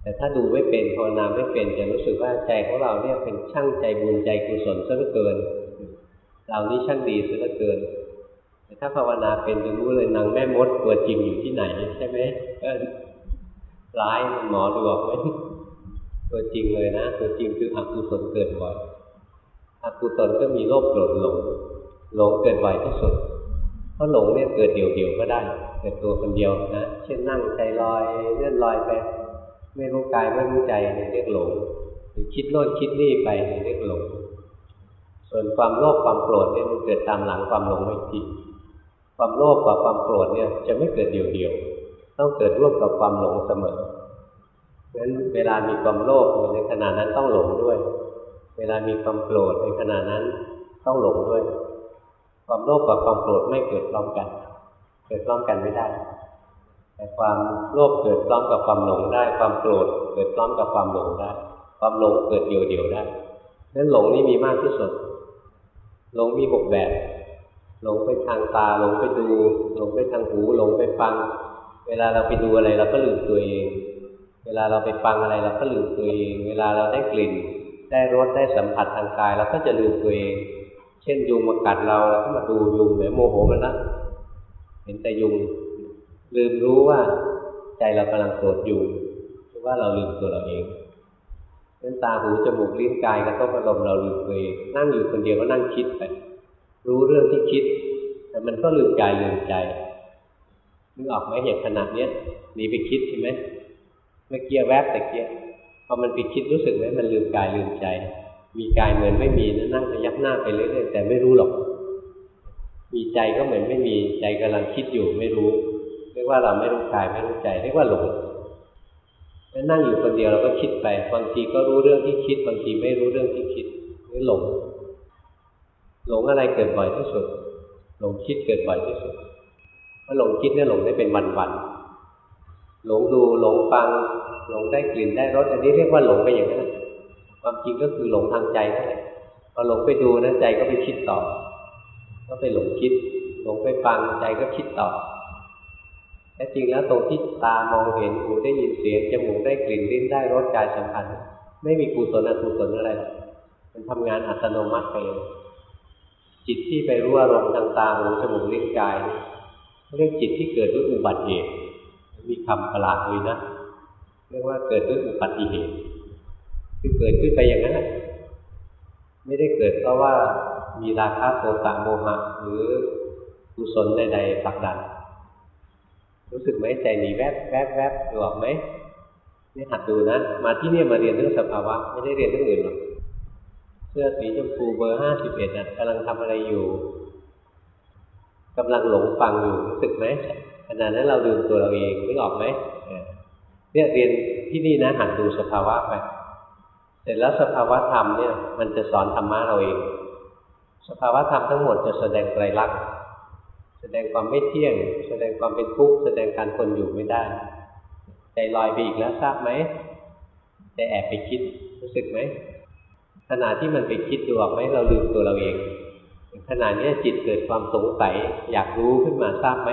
แต่ถ้าดูไม่เป็นภาวนาไม่เป็นจะรู้สึกว่าใจของเราเนี่ยเป็นช่างใจบุญใจกุศลซะเหลือเกิน เรานี่ช่างดีซะเหลือเกิน แต่ถ้าภาวนาเป็นจะรู้เลยนางแม่มดตัวจริงอยู่ที่ไหนใช่ไหมร้ายหมอดูออกไหมตัวจริงเลยนะ ตัวจริงคืออกุศลเกิดบ่อยอกุศลก็มีโลภโกรธหลงหลงเกิดบ่อยที่สุด ราะหลงเนี่ยเกิดเดี่ยวๆก็ได้ เกิดตัวคนเดียวนะ เช่นนั่งใจลอยเลื่อนลอยไป ไม่รู้กายไม่รู้ใจเรียกหลง หรือคิดโน่นคิดนี่ไปเรียกหลง ส่วนความโลภความโกรธเนี่ยมันเกิดตามหลังความหลงไม่จริงความโลภกับความโกรธเนี่ยจะไม่เกิดเดี่ยวๆ ต้องเกิดร่วมกับความหลงเสมอเพราะฉะนั้นเวลามีความโลภในขณะนั้นต้องหลงด้วย เวลามีความโกรธในขณะนั้นต้องหลงด้วย ความโลภกับความโกรธไม่เกิดพร้อมกัน เกิดพร้อมกันไม่ได้ แต่ความโลภเกิดพร้อมกับความหลงได้ ความโกรธเกิดพร้อมกับความหลงได้ ความหลงเกิดเดี่ยวๆได้นั้นหลงนี่มีมากที่สุด หลงมีหกแบบ หลงไปทางตา หลงไปดู หลงไปทางหู หลงไปฟัง เวลาเราไปดูอะไรเราก็ลืมตัวเอง เวลาเราไปฟังอะไรเราก็ลืมตัวเอง เวลาเราได้กลิ่น ได้รส ได้สัมผัสทางกายเราก็จะลืมตัวเอง เช่นยุงมากัดเราเราก็มาดูยุงเหมือนโมโหมันนะเห็นแต่ยุง ลืมรู้ว่าใจเรากำลังโกรธยุงหรือว่าเราลืมตัวเราเองเน้นตาหูจมูกลิ้นกายกระทบอารมณ์เราลืมตัวเองนั่งอยู่คนเดียวก็นั่งคิดไปรู้เรื่องที่คิด แต่มันก็ลืมกายลืมใจนึกออกไหมอย่างขนาดเนี้ยหนีไปคิดใช่ไหมเมื่อกี้แวบแต่เกี้ยพอมันไปคิดรู้สึกไหมมันลืมกายลืมใจ มีกายเหมือนไม่มีนะนั่งพยักหน้าไปเรื่อยๆแต่ไม่รู้หรอก มีใจก็เหมือนไม่มีใจกำลังคิดอยู่ไม่รู้ เรียกว่าเราไม่รู้กายไม่รู้ใจเรียกว่าหลงแล้วนั่งอยู่คนเดียวเราก็คิดไปบางทีก็รู้เรื่องที่คิดบางทีไม่รู้เรื่องที่คิดนี่หลง หลงอะไรเกิดบ่อยที่สุด หลงคิดเกิดบ่อยที่สุดเพราะหลงคิดเนี่ยหลงได้เป็นวันๆหลงดูหลงฟังหลงได้กลิ่นได้รสอันนี้เรียกว่าหลงไปอย่างนั้น ความจริงก็คือหลงทางใจนั่นแหละพอหลงไปดูนะใจก็ไปคิดต่อ ก็ไปหลงคิด หลงไปฟังใจก็คิดต่อแต่จริงแล้วตรงที่ตามองเห็นหูได้ยินเสียงจมูกได้กลิ่นลิ้นได้รสกายสัมผัสไม่มีกุศลอกุศลอะไรมันทำงานอัตโนมัติไปเองจิตที่ไปรู้อารมณ์ทางตาหูจมูกลิ้นกายเรียกจิตที่เกิดด้วยอุบัติเหตุมีคำประหลาดเลยนะเรียกว่าเกิดด้วยอุบัติเหตุ คือเกิดขึ้นไปอย่างนั้นไม่ได้เกิดเพราะว่ามีราคะโทสะโมหะหรือกุศลใดๆผลักดัน รู้สึกไหมใจหนีแวบแวบแวบดูออกไหมนี่หัดดูนะ มาที่นี่มาเรียนเรื่องสภาวะ ไม่ได้เรียนเรื่องอื่นหรอกเสื้อสีชมพูเบอร์ห้าสิบเอ็ดอะกำลังทำอะไรอยู่กำลังหลงฟังอยู่รู้สึกไหมขณะนั้นเราดูตัวเราเองนึกออกไหมเนี่ยเรียนที่นี่นะหัดดูสภาวะไป เสร็จแล้วสภาวะธรรมเนี่ยมันจะสอนธรรมะเราเอง สภาวะธรรมทั้งหมดจะแสดงไตรลักษณ์แสดงความไม่เที่ยง แสดงความเป็นทุกข์แสดงการทนอยู่ไม่ได้ ใจลอยไปอีกแล้วทราบไหมใจแอบไปคิดรู้สึกไหมขณะที่มันไปคิดดูออกไหมเราลืมตัวเราเองขณะนี้จิตเกิดความสงสัยอยากรู้ขึ้นมาทราบไหม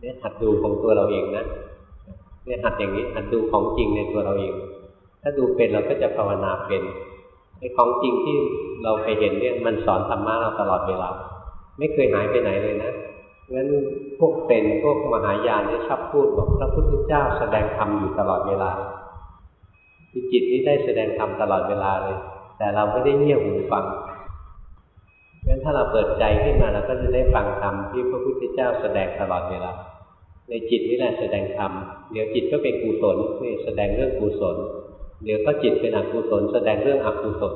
เนี่ยหัดดูของตัวเราเองนะเนี่ยหัดอย่างนี้หัดดูของจริงในตัวเราเอง ถ้าดูเป็นเราก็จะภาวนาเป็นไอ้ของจริงที่เราไปเห็นเนี่ยมันสอนธรรมะเราตลอดเวลา ไม่เคยหายไปไหนเลยนะงั้นพวกเป็นพวกมหายานเนี่ยชอบพูดบอกพระพุทธเจ้าแสดงธรรมอยู่ตลอดเวลาจิตนี้ได้แสดงธรรมตลอดเวลาเลย แต่เราไม่ได้เงี่ยหูฟังงั้นถ้าเราเปิดใจขึ้นมาเราก็จะได้ฟังธรรมที่พระพุทธเจ้าแสดงตลอดเวลา ในจิตนี่แหละแสดงธรรมเดี๋ยวจิตก็เป็นกุศลนี่แสดงเรื่องกุศล เดี๋ยวก็จิตเป็นอกุศลแสดงเรื่องอกุศล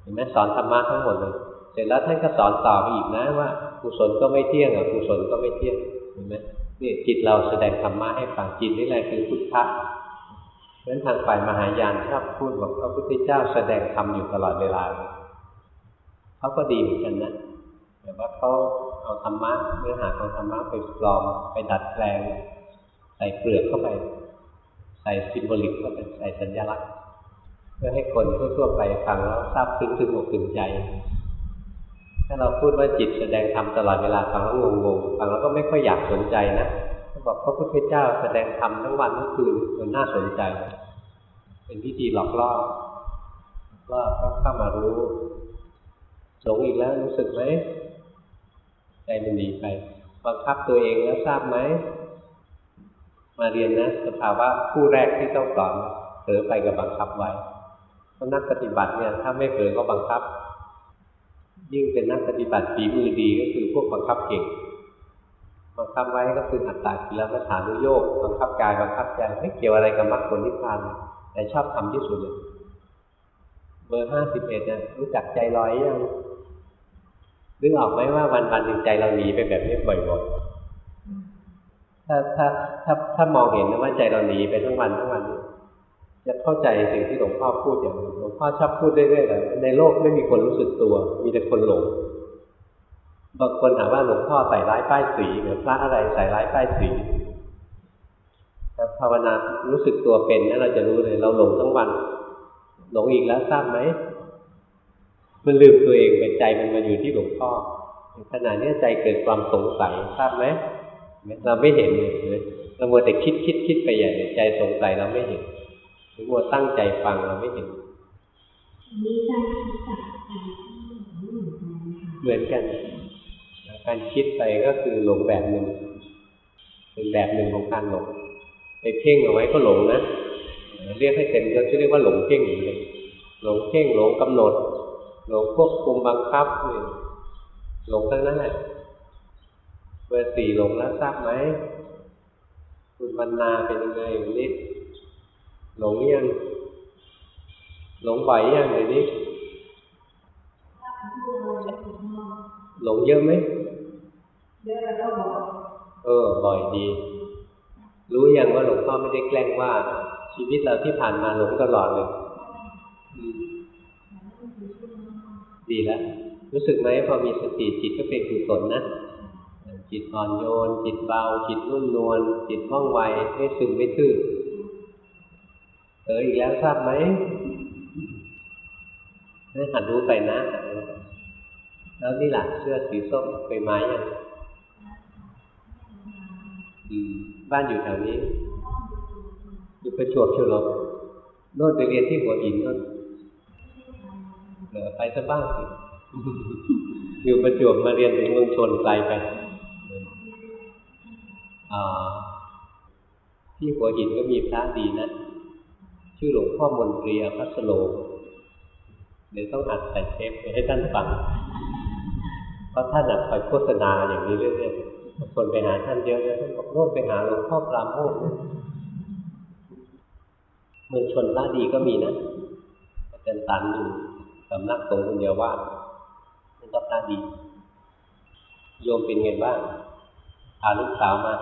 เห็นไหมสอนธรรมะทั้งหมดเลยเสร็จแล้วท่านก็สอนต่อไปอีกนะว่ากุศลก็ไม่เที่ยงอกุศลก็ไม่เที่ยงเห็นไหมนี่จิตเราแสดงธรรมะให้ฟังจิตนี่แหละคือพุทธะเพราะฉะนั้นทางฝ่ายมหายานชอบพูดว่าพระพุทธเจ้าแสดงธรรมอยู่ตลอดเวลาเขาก็ดีเหมือนกันนะแต่ว่าเขาเอาธรรมะเนื้อหาของธรรมะไปปลอมไปดัดแปลง ใส่เปลือกเข้าไป ใส่ซิมโบลิกเข้าไปใส่สัญลักษณ์ เพื่อให้คนทั่วๆไปฟังแล้วทราบซึ้งถึงอกถึงใจ ถ้าเราพูดว่าจิตแสดงธรรมตลอดเวลาฟังแล้วงงๆฟังแล้วก็ไม่ค่อยอยากสนใจนะเขาบอกพระพุทธเจ้าแสดงธรรมทั้งวันทั้งคืนมันน่าสนใจ เป็นพิธีหลอกล่อว่าก็เข้ามารู้หลงอีกแล้วรู้สึกไหมใจมันหนีไป บังคับตัวเองแล้วทราบไหม มาเรียนนะสภาวะผู้แรกที่ต้องสอนเผลอไปกับบังคับไว้ เพราะนักปฏิบัติเนี่ยถ้าไม่เผลอก็บังคับ ยิ่งเป็นนักปฏิบัติฝีมือดีก็คือพวกบังคับเก่ง บังคับไว้ก็คืออัตตากิลมัฐานุโยกบังคับกายบังคับใจไม่เกี่ยวอะไรกับมรรคผลนิพพานแต่ชอบทำที่สุดเลยเบอร์ห้าสิบเอ็ดนี่ยรู้จักใจลอยยังนึกออกไหมว่าวันวันหนึ่งใจเราหนีไปแบบนี้บ่อยๆถ้าถ้าถ้าถ้ามองเห็นนะว่าใจเราหนีไปทั้งวันทั้งวัน จะเข้าใจสิ่งที่หลวงพ่อพูดอย่างหลวงพ่อชอบพูดเรื่อยๆเลยในโลกไม่มีคนรู้สึกตัว มีแต่คนหลงบางคนถามว่าหลวงพ่อใส่ร้ายป้ายสีหรือพระอะไรใส่ร้ายป้ายสีแต่ภาวนารู้สึกตัวเป็นนะเราจะรู้เลย เราหลงทั้งวัน หลงอีกแล้วทราบไหมมันลืมตัวเองเป็นใจมันมาอยู่ที่หลวงพ่อขณะนี้ใจเกิดความสงสัยทราบไหมเราไม่เห็นเลยเรามัวแต่คิดคิดคิดไปใหญ่ใจสงสัยเราไม่เห็น รือมัวตั้งใจฟังเราไม่เห็นมีใจคิดจากใจที่เหมือนกันค่ะเหมือนกัน การคิดไปก็คือหลงแบบหนึ่ง เป็นแบบหนึ่งของการหลงไปเพ่งเอาไว้ก็หลงนะ เรียกให้เต็มยศจะเรียกว่าหลงเพ่งอย่างเดียวหลงเพ่งหลงกำหนด หลงควบคุมบังคับนี่หลงทั้งนั้นแหละเบอร์สี่หลงแล้วทราบไหมคุณบรรณาเป็นยังไงวันนี้ หลงยังหลงบ่อยยังเดี๋ยวนี้หลงเยอะไหมเยอะแล้วก็บอกเออบ่อยดี รู้ยังว่าหลวงพ่อไม่ได้แกล้งว่า ชีวิตเราที่ผ่านมาหลงตลอดเลยดีแล้วรู้สึกไหมพอมีสติจิตก็เป็นกุศลนะจิตอ่อนโยน จิตเบา จิตนุ่มนวลจิตว่องไวไม่ซึมไม่ทื่อ อออีกแล้วทราบไหมให้หัดรู้ไปนะหัดรู้ไปแล้วนี่แหละเสื้อสีส้มไปไม้ยังอืมบ้านอยู่แถวนี้ อยู่ประจวบเชียวเหรอโน่นไปเรียนที่หัวหินโน่นเออไปซะบ้างสิอยู่ประจวบมาเรียนถึงเมืองชนไกลไปอ่าที่หัวหินก็มีพระดีนะ ชื่อหลวงพ่อมนตรีอภัสโลเดี๋ยวต้องอัดใส่เทปไปให้ท่านฟัง เพราะท่านอะคอยโฆษณาอย่างนี้เรื่อยๆคนไปหาท่านเยอะเลยท่านบอกโน่นไปหาหลวงพ่อปราโมทเมืองชนพระดีก็มีนะอาจารย์ตันอยู่สำนักสงฆ์คนเดียวว่านั่นก็พระดี โยมเป็นไงบ้างพาลูกสาวมา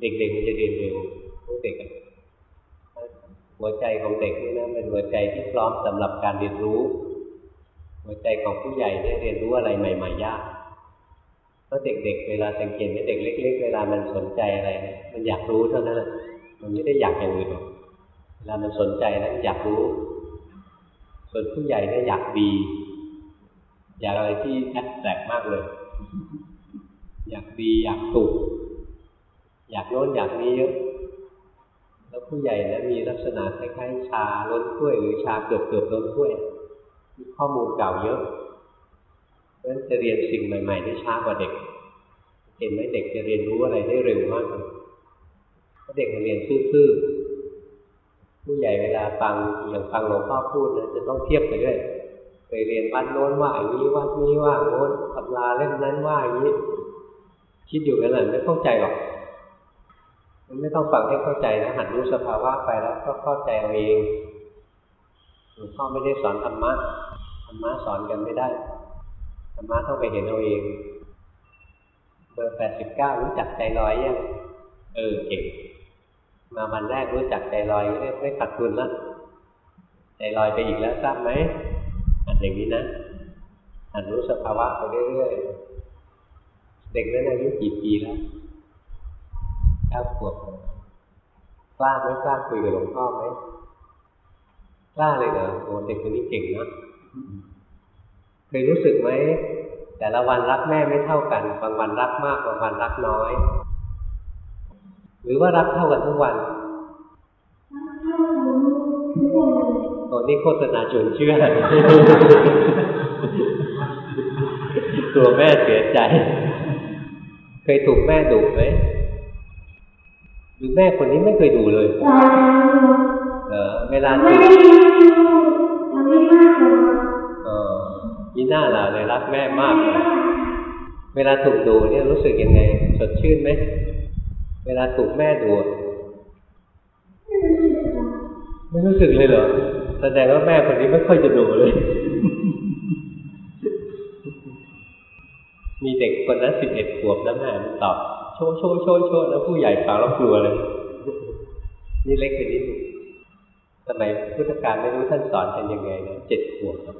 เด็กๆมันจะเรียนเร็วพวกเด็ก หัวใจของเด็กนี่นะเป็นหัวใจที่พร้อมสำหรับการเรียนรู้ หัวใจของผู้ใหญ่เนี่ยเรียนรู้อะไรใหม่ๆยากเพราะเด็กๆ เวลาสังเกตเด็กเล็ก ๆ เวลามันสนใจอะไร มันอยากรู้เท่านั้นแหละมันไม่ได้อยากอย่างอื่นหรอกเวลามันสนใจแล้วอยากรู้ ส่วนผู้ใหญ่เนี่ยอยากดี อยากอะไรที่แแปลกมากเลย อยากดีอยากถูกอยากโน้นอยากนี้เยอะ แล้วผู้ใหญ่นะมีลักษณะคล้ายๆชาล้นถ้วย หรือชาเกือบเกือบล้นถ้วยมีข้อมูลเก่าเยอะเพราะฉะนั้นจะเรียนสิ่งใหม่ ๆ ได้ช้ากว่าเด็ก เห็นไหมเด็กจะเรียนรู้อะไรได้เร็วมากเลยเพราะเด็กมันเรียนซื่อๆผู้ใหญ่เวลาฟังอย่างฟังหลวงพ่อพูดนะจะต้องเทียบไปด้วยไปเรียนวัดโน้นว่าอย่างนี้วัดนี้ว่าโน้นตำราเล่มนั้นว่าอย่างนี้คิดอยู่กันเลยไม่เข้าใจหรอก ไม่ต้องฟังให้เข้าใจนะหัดรู้สภาวะไปแล้วก็เข้าใจเอาเองหลวงพ่อไม่ได้สอนธรรมะธรรมะสอนกันไม่ได้ธรรมะต้องไปเห็นเอาเอง เบอร์แปดสิบเก้ารู้จักใจลอยยังเออเก่งมาวันแรกรู้จักใจลอยเรียกไม่ขาดทุนแล้วใจลอยไปอีกแล้วทราบไหมอันอย่างนี้นะหัดรู้สภาวะไปเรื่อยๆเด็กนั้นอายุกี่ปีแล้ว เก้าขวบกล้าไหมกล้าคุยกับหลวงพ่อไหมกล้าเลยเหรอโอ้เด็กคนนี้เก่งนะเคยรู้สึกไหมแต่ละวันรักแม่ไม่เท่ากัน บางวันรักมากบางวันรักน้อย หรือว่ารักเท่ากันทุกวันถ้ารู้ทุกวันเลยโอ้นี่โฆษณาชวนเชื่อตัวแม่เสียใจ เคยถูกแม่ดุไหม หรือแม่คนนี้ไม่เคยดุเลยเออเวลาไม่ถูกได้ยินทำไม่มากเลยเออมีหน้าล่ะเลยรักแม่มากเลยเวลาถูกดูเนี่ยรู้สึกยังไง สดชื่นไหม เวลาถูกแม่ดู ไม่รู้สึกเลยเหรอ แสดงว่าแม่คนนี้ไม่ค่อยจะดูเลย มีเด็กคนนั้นสิบเอ็ดขวบแล้วแม่มันตอบ โชว์โชว์โชว์โชว์แล้วผู้ใหญ่ฟังแล้วกลัวเลย นี่เล็กไปนิดนึงสมัยพุทธกาลไม่รู้ท่านสอนกันยังไงนะเจ็ดขวบครับ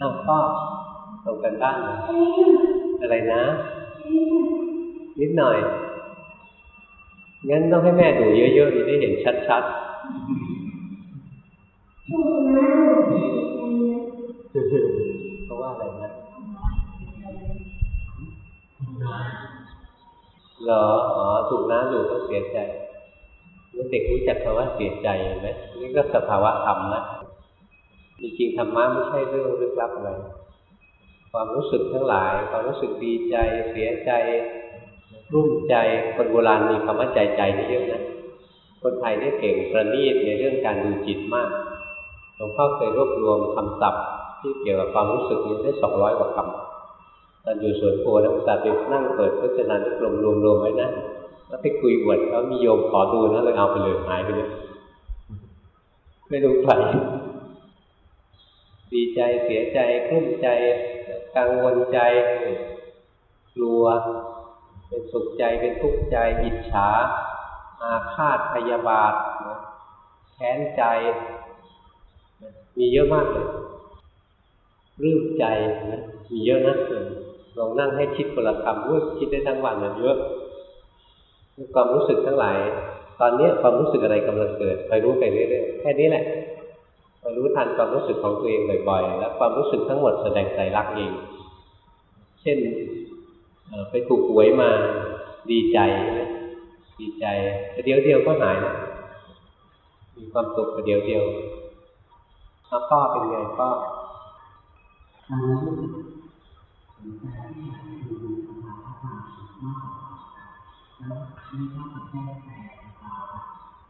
อ้าวพ่อตรงกันบ้านนะอะไรนะ นิดหน่อย งั้นต้องให้แม่ดูเยอะๆจะได้เห็นชัดถูกนะๆเพราะว่าอะไรนะ เหรออ๋อถูกน้ำดูก็เสียใจเมื่อเด็กรู้จักคำว่าเสียใจเห็นไหมนี่ก็สภาวะธรรมนะจริงๆธรรมะไม่ใช่เรื่องลึกลับอะไรความรู้สึกทั้งหลาย ความรู้สึกดีใจ เสียใจรุ่มใจคนโบราณมีคำว่าใจใจนี่เยอะนะคนไทยนี่เก่งประณีตในเรื่องการดูจิตมากหลวงพ่อเคยรวบรวมคำศัพท์ที่เกี่ยวกับความรู้สึกนี้ได้สองร้อยกว่าคำ ตอนอยู่สวนโพนักศึกษาไปนั่งเปิดพจนานุกรมรวมๆไว้นะแล้วไปคุยอวดเขามีโยมขอดูนะเลยเอาไปเลยหายไปเลยไม่รู้ใครดีใจเสียใจกลุ้มใจกังวลใจกลัว เป็นสุขใจเป็นทุกข์ใจอิจฉา อาฆาตพยาบาทแค้นใจ มีเยอะมากเลยรื้มใจนะมีเยอะนะเออ ลองนั่งให้คิดคนละคำอุ้คิดได้ทั้งวันนเยอะความรู้สึกทั้งหลาย ตอนเนี้ยความรู้สึกอะไรกำลังเกิดไปรู้ไปเรื่อยๆแค่นี้แหละไปรู้ทันความรู้สึกของตัวเองบ่อยๆ แล้วความรู้สึกทั้งหมดแสดงใจรักเอง เช่นไปถูกหวยมาดีใจ ดีใจแต่เดียวเดียวก็หายนะมีความสุขแต่เดียวเดียวแล้วพ่อเป็นไงพ่อ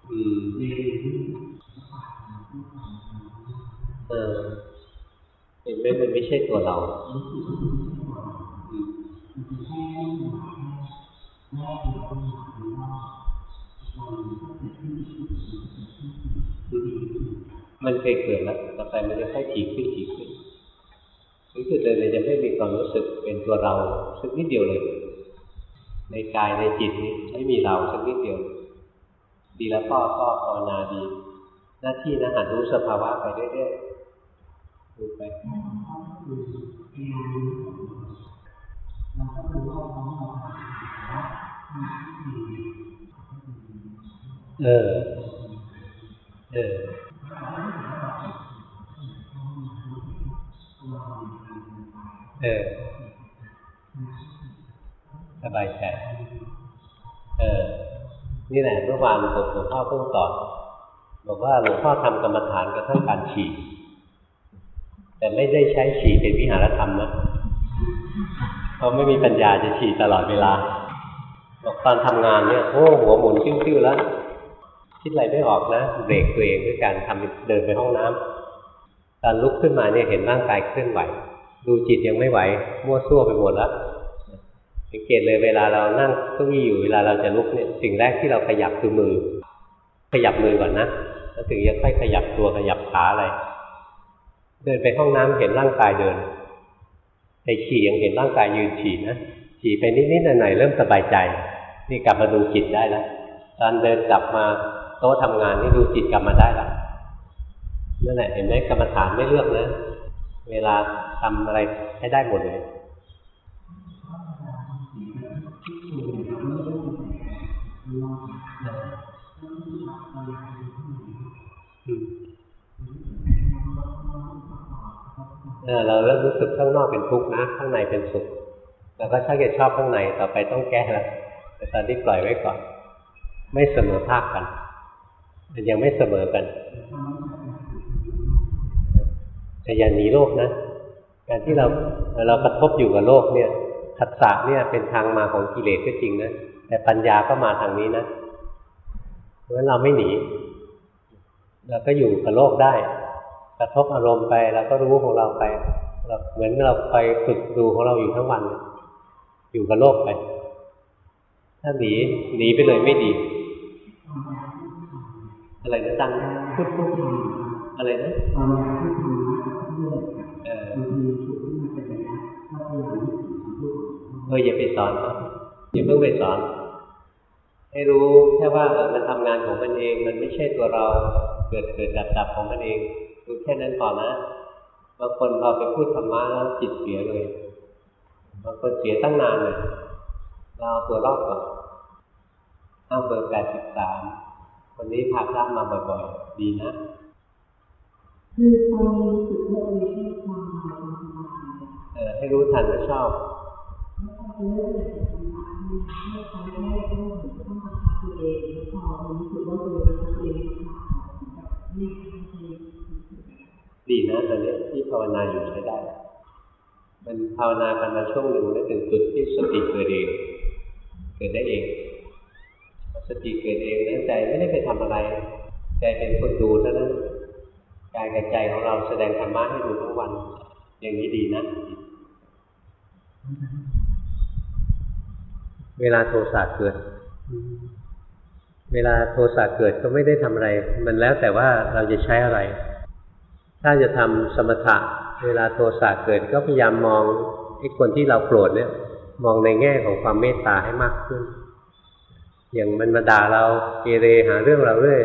อืมเออเห็นไหมมันไม่ใช่ตัวเราอืมมันเคยเกิดแล้ว ต่อไปมันจะค่อยถี่ขึ้นถี่ขึ้น รู้สึกเลยเลยจะไม่มีความรู้สึกเป็นตัวเราสักนิดเดียวเลย ในกายในจิตนี้ไม่มีเราสักนิดเดียว ดีแล้วพ่อพ่อภาวนาดี หน้าที่นะหัดรู้สภาวะไปเรื่อยๆดูไปเออ เออ เออ สบายใจ เออ นี่แหละเมื่อวานผมหลวงพ่อเพิ่งสอนบอกว่าหลวงพ่อทำกรรมฐานกระทั่งการฉี่ แต่ไม่ได้ใช้ฉี่เป็นวิหารธรรมนะเพราะไม่มีปัญญาจะฉี่ตลอดเวลาบอกตอนทำงานเนี่ยโอ้หัวหมุนติ้วๆแล้วคิดอะไรไม่ออกนะเบรกตัวเองด้วยการทำเดินไปห้องน้ำตอนลุกขึ้นมาเนี่ยเห็นร่างกายเคลื่อนไหว ดูจิตยังไม่ไหว มั่วซั่วไปหมดแล้วสังเกตเลยเวลาเรานั่งเก้าอี้อยู่เวลาเราจะลุกเนี่ยสิ่งแรกที่เราขยับคือมือ ขยับมือก่อนนะแล้วถึงจะค่อยขยับตัวขยับขาอะไร เดินไปห้องน้ำเห็นร่างกายเดินแต่ฉี่ยังเห็นร่างกายยืนฉี่นะฉี่ไปนิดๆหน่อยๆเริ่มสบายใจ นี่กลับมาดูจิตได้แล้วตอนเดินกลับมาโต๊ะทำงานนี่ดูจิตกลับมาได้แล้วนั่นแหละเห็นไหมกรรมฐานไม่เลือกนะ เวลา ทำอะไรให้ได้หมดเลยเออเราเริ่มรู้สึกข้างนอกเป็นทุกข์นะ ข้างในเป็นสุขเราก็ชักจะชอบข้างในต่อไปต้องแก้แล้วแต่ตอนนี้ปล่อยไว้ก่อน ไม่เสมอภาคกัน มันยังไม่เสมอกันแต่อย่าหนีโลกนะ การที่เราเรากระทบอยู่กับโลกเนี่ยขัดสะเนี่ยเป็นทางมาของกิเลสก็จริงนะแต่ปัญญาก็มาทางนี้นะเพราะฉะนั้นเราไม่หนีเราก็อยู่กับโลกได้ กระทบอารมณ์ไปเราก็รู้ของเราไปเราเหมือนเราไปฝึกดูของเราอยู่ทั้งวัน อยู่กับโลกไป ถ้าหนีหนีไปเลยไม่ดี อะไรนะตังพูดพูดอะไรนะ บางทีถูกที่มาเป็นระยะก็พยายามที่จะทำลูกเอออย่าไปสอนเขาอย่าเพิ่งไปสอน ให้รู้แค่ว่ามันทำงานของมันเอง มันไม่ใช่ตัวเราเกิดเกิดดับดับของมันเองรู้แค่นั้นก่อนนะบางคนพอไปพูดธรรมะแล้วจิตเสียเลยบางคนเสียตั้งนานเลยเราเอาตัวรอดก่อนอ้าเบอร์แปดสิบสามวันนี้พาพระมาบ่อยๆ ดีนะ คือตอนนี้รู้สึกว่าตัวเองชอบความหมายความสบายเออให้รู้ทันว่าชอบแล้วพอเป็นเรื่องเกี่ยวกับความรักเนี่ยให้เขาได้ต้องต้องมาทำตัวเองแล้วพอรู้สึกว่าตัวเองทำเองค่ะแบบไม่ทำเองดีนะตอนนี้ที่ภาวนาอยู่ใช้ได้ มันภาวนากันมาช่วงหนึ่งแล้วถึงจุดที่สติเกิดเอง เกิดได้เองพอสติเกิดเองนะใจไม่ได้ไปทำอะไร ใจเป็นคนดูเท่านั้น กายกับใจของเราแสดงธรรมะให้ดูทั้งวัน อย่างนี้ดีนะ เวลาโทสะเกิด เวลาโทสะเกิดก็ไม่ได้ทำอะไร มันแล้วแต่ว่าเราจะใช้อะไร ถ้าจะทำสมถะ เวลาโทสะเกิดก็พยายามมองไอ้คนที่เราโกรธเนี่ย มองในแง่ของความเมตตาให้มากขึ้น อย่างมันมาด่าเราเกเรหาเรื่องเราเรื่อย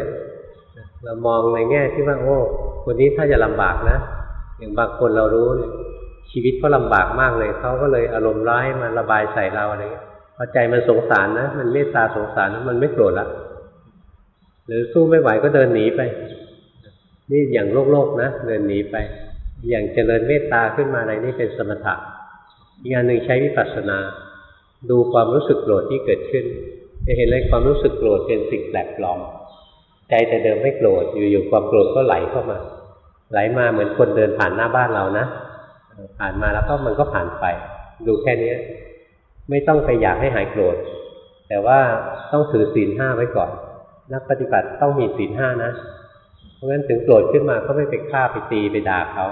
เรามองในแง่ที่ว่าโอ้ คนนี้ถ้าจะลำบากนะ อย่างบางคนเรารู้เนี่ยชีวิตเขาลำบากมากเลยเขาก็เลยอารมณ์ร้ายมาระบายใส่เราอะไรเงี้ยพอใจมันสงสารนะ มันเมตตาสงสารมันไม่โกรธละหรือสู้ไม่ไหวก็เดินหนีไป นี่อย่างโลกโลกนะเดินหนีไป อย่างเจริญเมตตาขึ้นมาอะไรนี่เป็นสมถะอีกอันหนึ่งใช้วิปัสสนา ดูความรู้สึกโกรธที่เกิดขึ้น จะเห็นเลยความรู้สึกโกรธเป็นสิ่งแปลกปลอม ใจแต่เดิมไม่โกรธอยู่ๆความโกรธก็ไหลเข้ามา ไหลมาเหมือนคนเดินผ่านหน้าบ้านเรานะผ่านมาแล้วก็มันก็ผ่านไป ดูแค่เนี้ยไม่ต้องไปอยากให้หายโกรธ แต่ว่าต้องถือศีลห้าไว้ก่อน นักปฏิบัติต้องมีศีลห้านะ เพราะฉะนั้นถึงโกรธขึ้นมาก็ไม่ไปฆ่าไปตีไปด่าเขา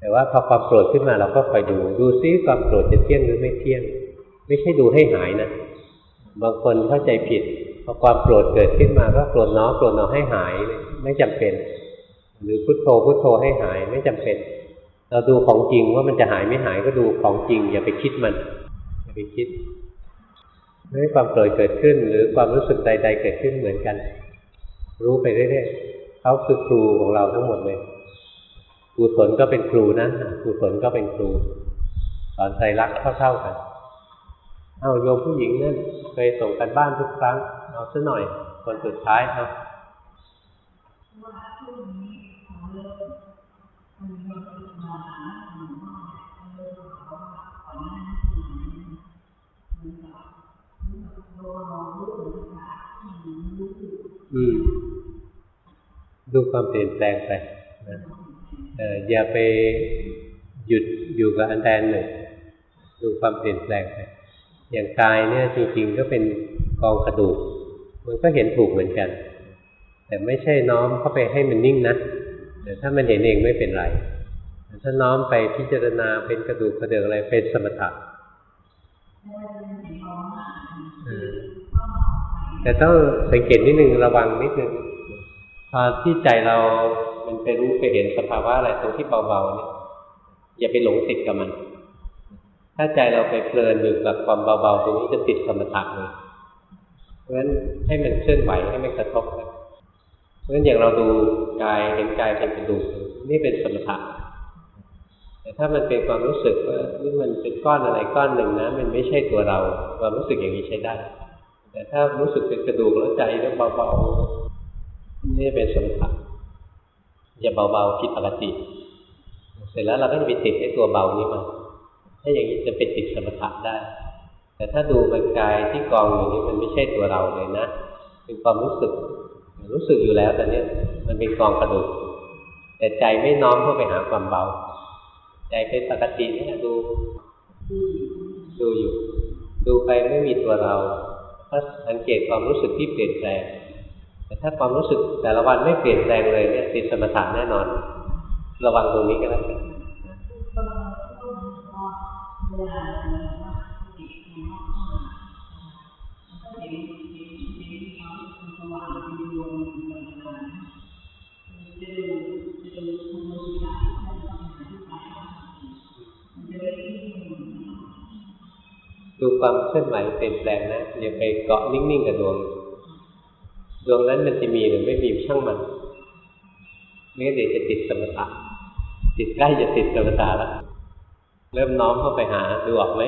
แต่ว่าพอความโกรธขึ้นมาเราก็คอยดูดูซิความโกรธจะเที่ยงหรือไม่เที่ยง ไม่ใช่ดูให้หายนะ บางคนเข้าใจผิด พอความโกรธเกิดขึ้นมาก็โกรธเนาะโกรธเนาะให้หายไม่จำเป็น หรือพุทโธพุทโธให้หายไม่จำเป็น เราดูของจริงว่ามันจะหายไม่หายก็ดูของจริง อย่าไปคิดมัน อย่าไปคิดเม่ความโกรธเกิดขึ้น หรือความรู้สึกใด ๆ เกิดขึ้นเหมือนกัน รู้ไปเรื่อยๆเขาคือครูของเราทั้งหมดเลยกุศลก็เป็นครูนะกุศลก็เป็นครูสอนใจรักเท่าๆกัน เอาโยมผู้หญิงนั่นเคยส่งกันบ้านทุกครั้ง เอาซะหน่อย คนสุดท้ายเอาว่าช่วงนี้าเริ่มมันมีคนติดมาหาหนูว่าเริ่มบอกว่าก่อนหน้านี้เหมือนกับรู้สึกโดนมองรู้สึกว่าที่รู้สึกอืมดูความเปลี่ยนแปลงไปนะเอออย่าไปหยุดอยู่กับอันใดอันหนึ่งดูความเปลี่ยนแปลงไปอย่างกายเนี่ยจริงๆก็เป็นกองกระดูก มันก็เห็นถูกเหมือนกัน แต่ไม่ใช่น้อมเข้าไปให้มันนิ่งนะแต่ถ้ามันเห็นเองไม่เป็นไรแต่ถ้าน้อมไปพิจารณาเป็นกระดูกกระเดือกอะไรเป็นสมถะแต่ต้องสังเกตนิดนึงระวังนิดนึงพอที่ใจเรามันไปรู้ไปเห็นสภาวะอะไรตรงที่เบาๆเนี่ยอย่าไปหลงติดกับมัน ถ้าใจเราไปเพลินอยู่กับความเบาๆตรงนี้จะติดสมถะเลย เพราะฉะนั้นให้มันเคลื่อนไหวให้มันกระทบกันเพราะฉะนั้นอย่างเราดูกายเห็นกายเป็นกระดูกนี่เป็นสมถะแต่ถ้ามันเป็นความรู้สึกว่านี่มันเป็นก้อนอะไรก้อนหนึ่งนะมันไม่ใช่ตัวเราความรู้สึกอย่างนี้ใช้ได้ แต่ถ้ารู้สึกเป็นกระดูกแล้วใจก็เบาๆนี่เป็นสมถะอย่าเบาๆผิดปกติ เสร็จแล้วเราก็จะไปติดไอ้ตัวเบานี้มาถ้าอย่างนี้จะเป็นติดสมถะได้ แต่ถ้าดูเป็นกายที่กองอยู่นี่มันไม่ใช่ตัวเราเลยนะ เป็นความรู้สึก รู้สึกอยู่แล้วแต่เนี้ยมันเป็นกองกระดูก แต่ใจไม่น้อมเข้าไปหาความเบา ใจเป็นปกติเนี่ยดู ดูอยู่ ดูไปไม่มีตัวเรา ถ้าสังเกตความรู้สึกที่เปลี่ยนแปลง แต่ถ้าความรู้สึกแต่ละวันไม่เปลี่ยนแปลงเลยเนี่ยติดสมถะแน่นอน ระวังตรงนี้ก็แล้วกัน ดูความเคลื่อนไหวเปลี่ยนแปลงนะอย่าไปเกาะนิ่งๆกับดวง ดวงนั้นมันจะมีหรือไม่มีช่างมันไม่งั้นเดี๋ยวจะติดสมถะติดใกล้จะติดสมถะแล้วเริ่มน้อมเข้าไปหาดูออกไหม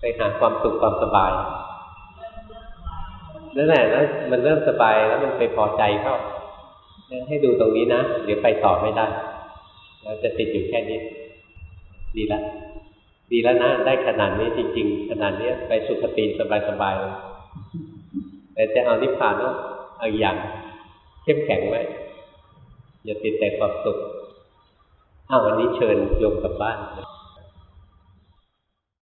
ไปหาความสุขความสบายนั่นแหละแล้วมันเริ่มสบายแล้วมันไปพอใจเข้าให้ดูตรงนี้นะเดี๋ยวไปต่อไม่ได้ เราจะติดอยู่แค่นี้ ดีละ ดีแล้วนะได้ขนาดนี้จริง ๆ ขนาดนี้ไปสุขติสบายๆเลยแต่จะเอานิพพานต้องเอาอย่างเข้มแข็งไว้อย่าติดแต่ความสุขอ้าววันนี้เชิญโยมกลับบ้าน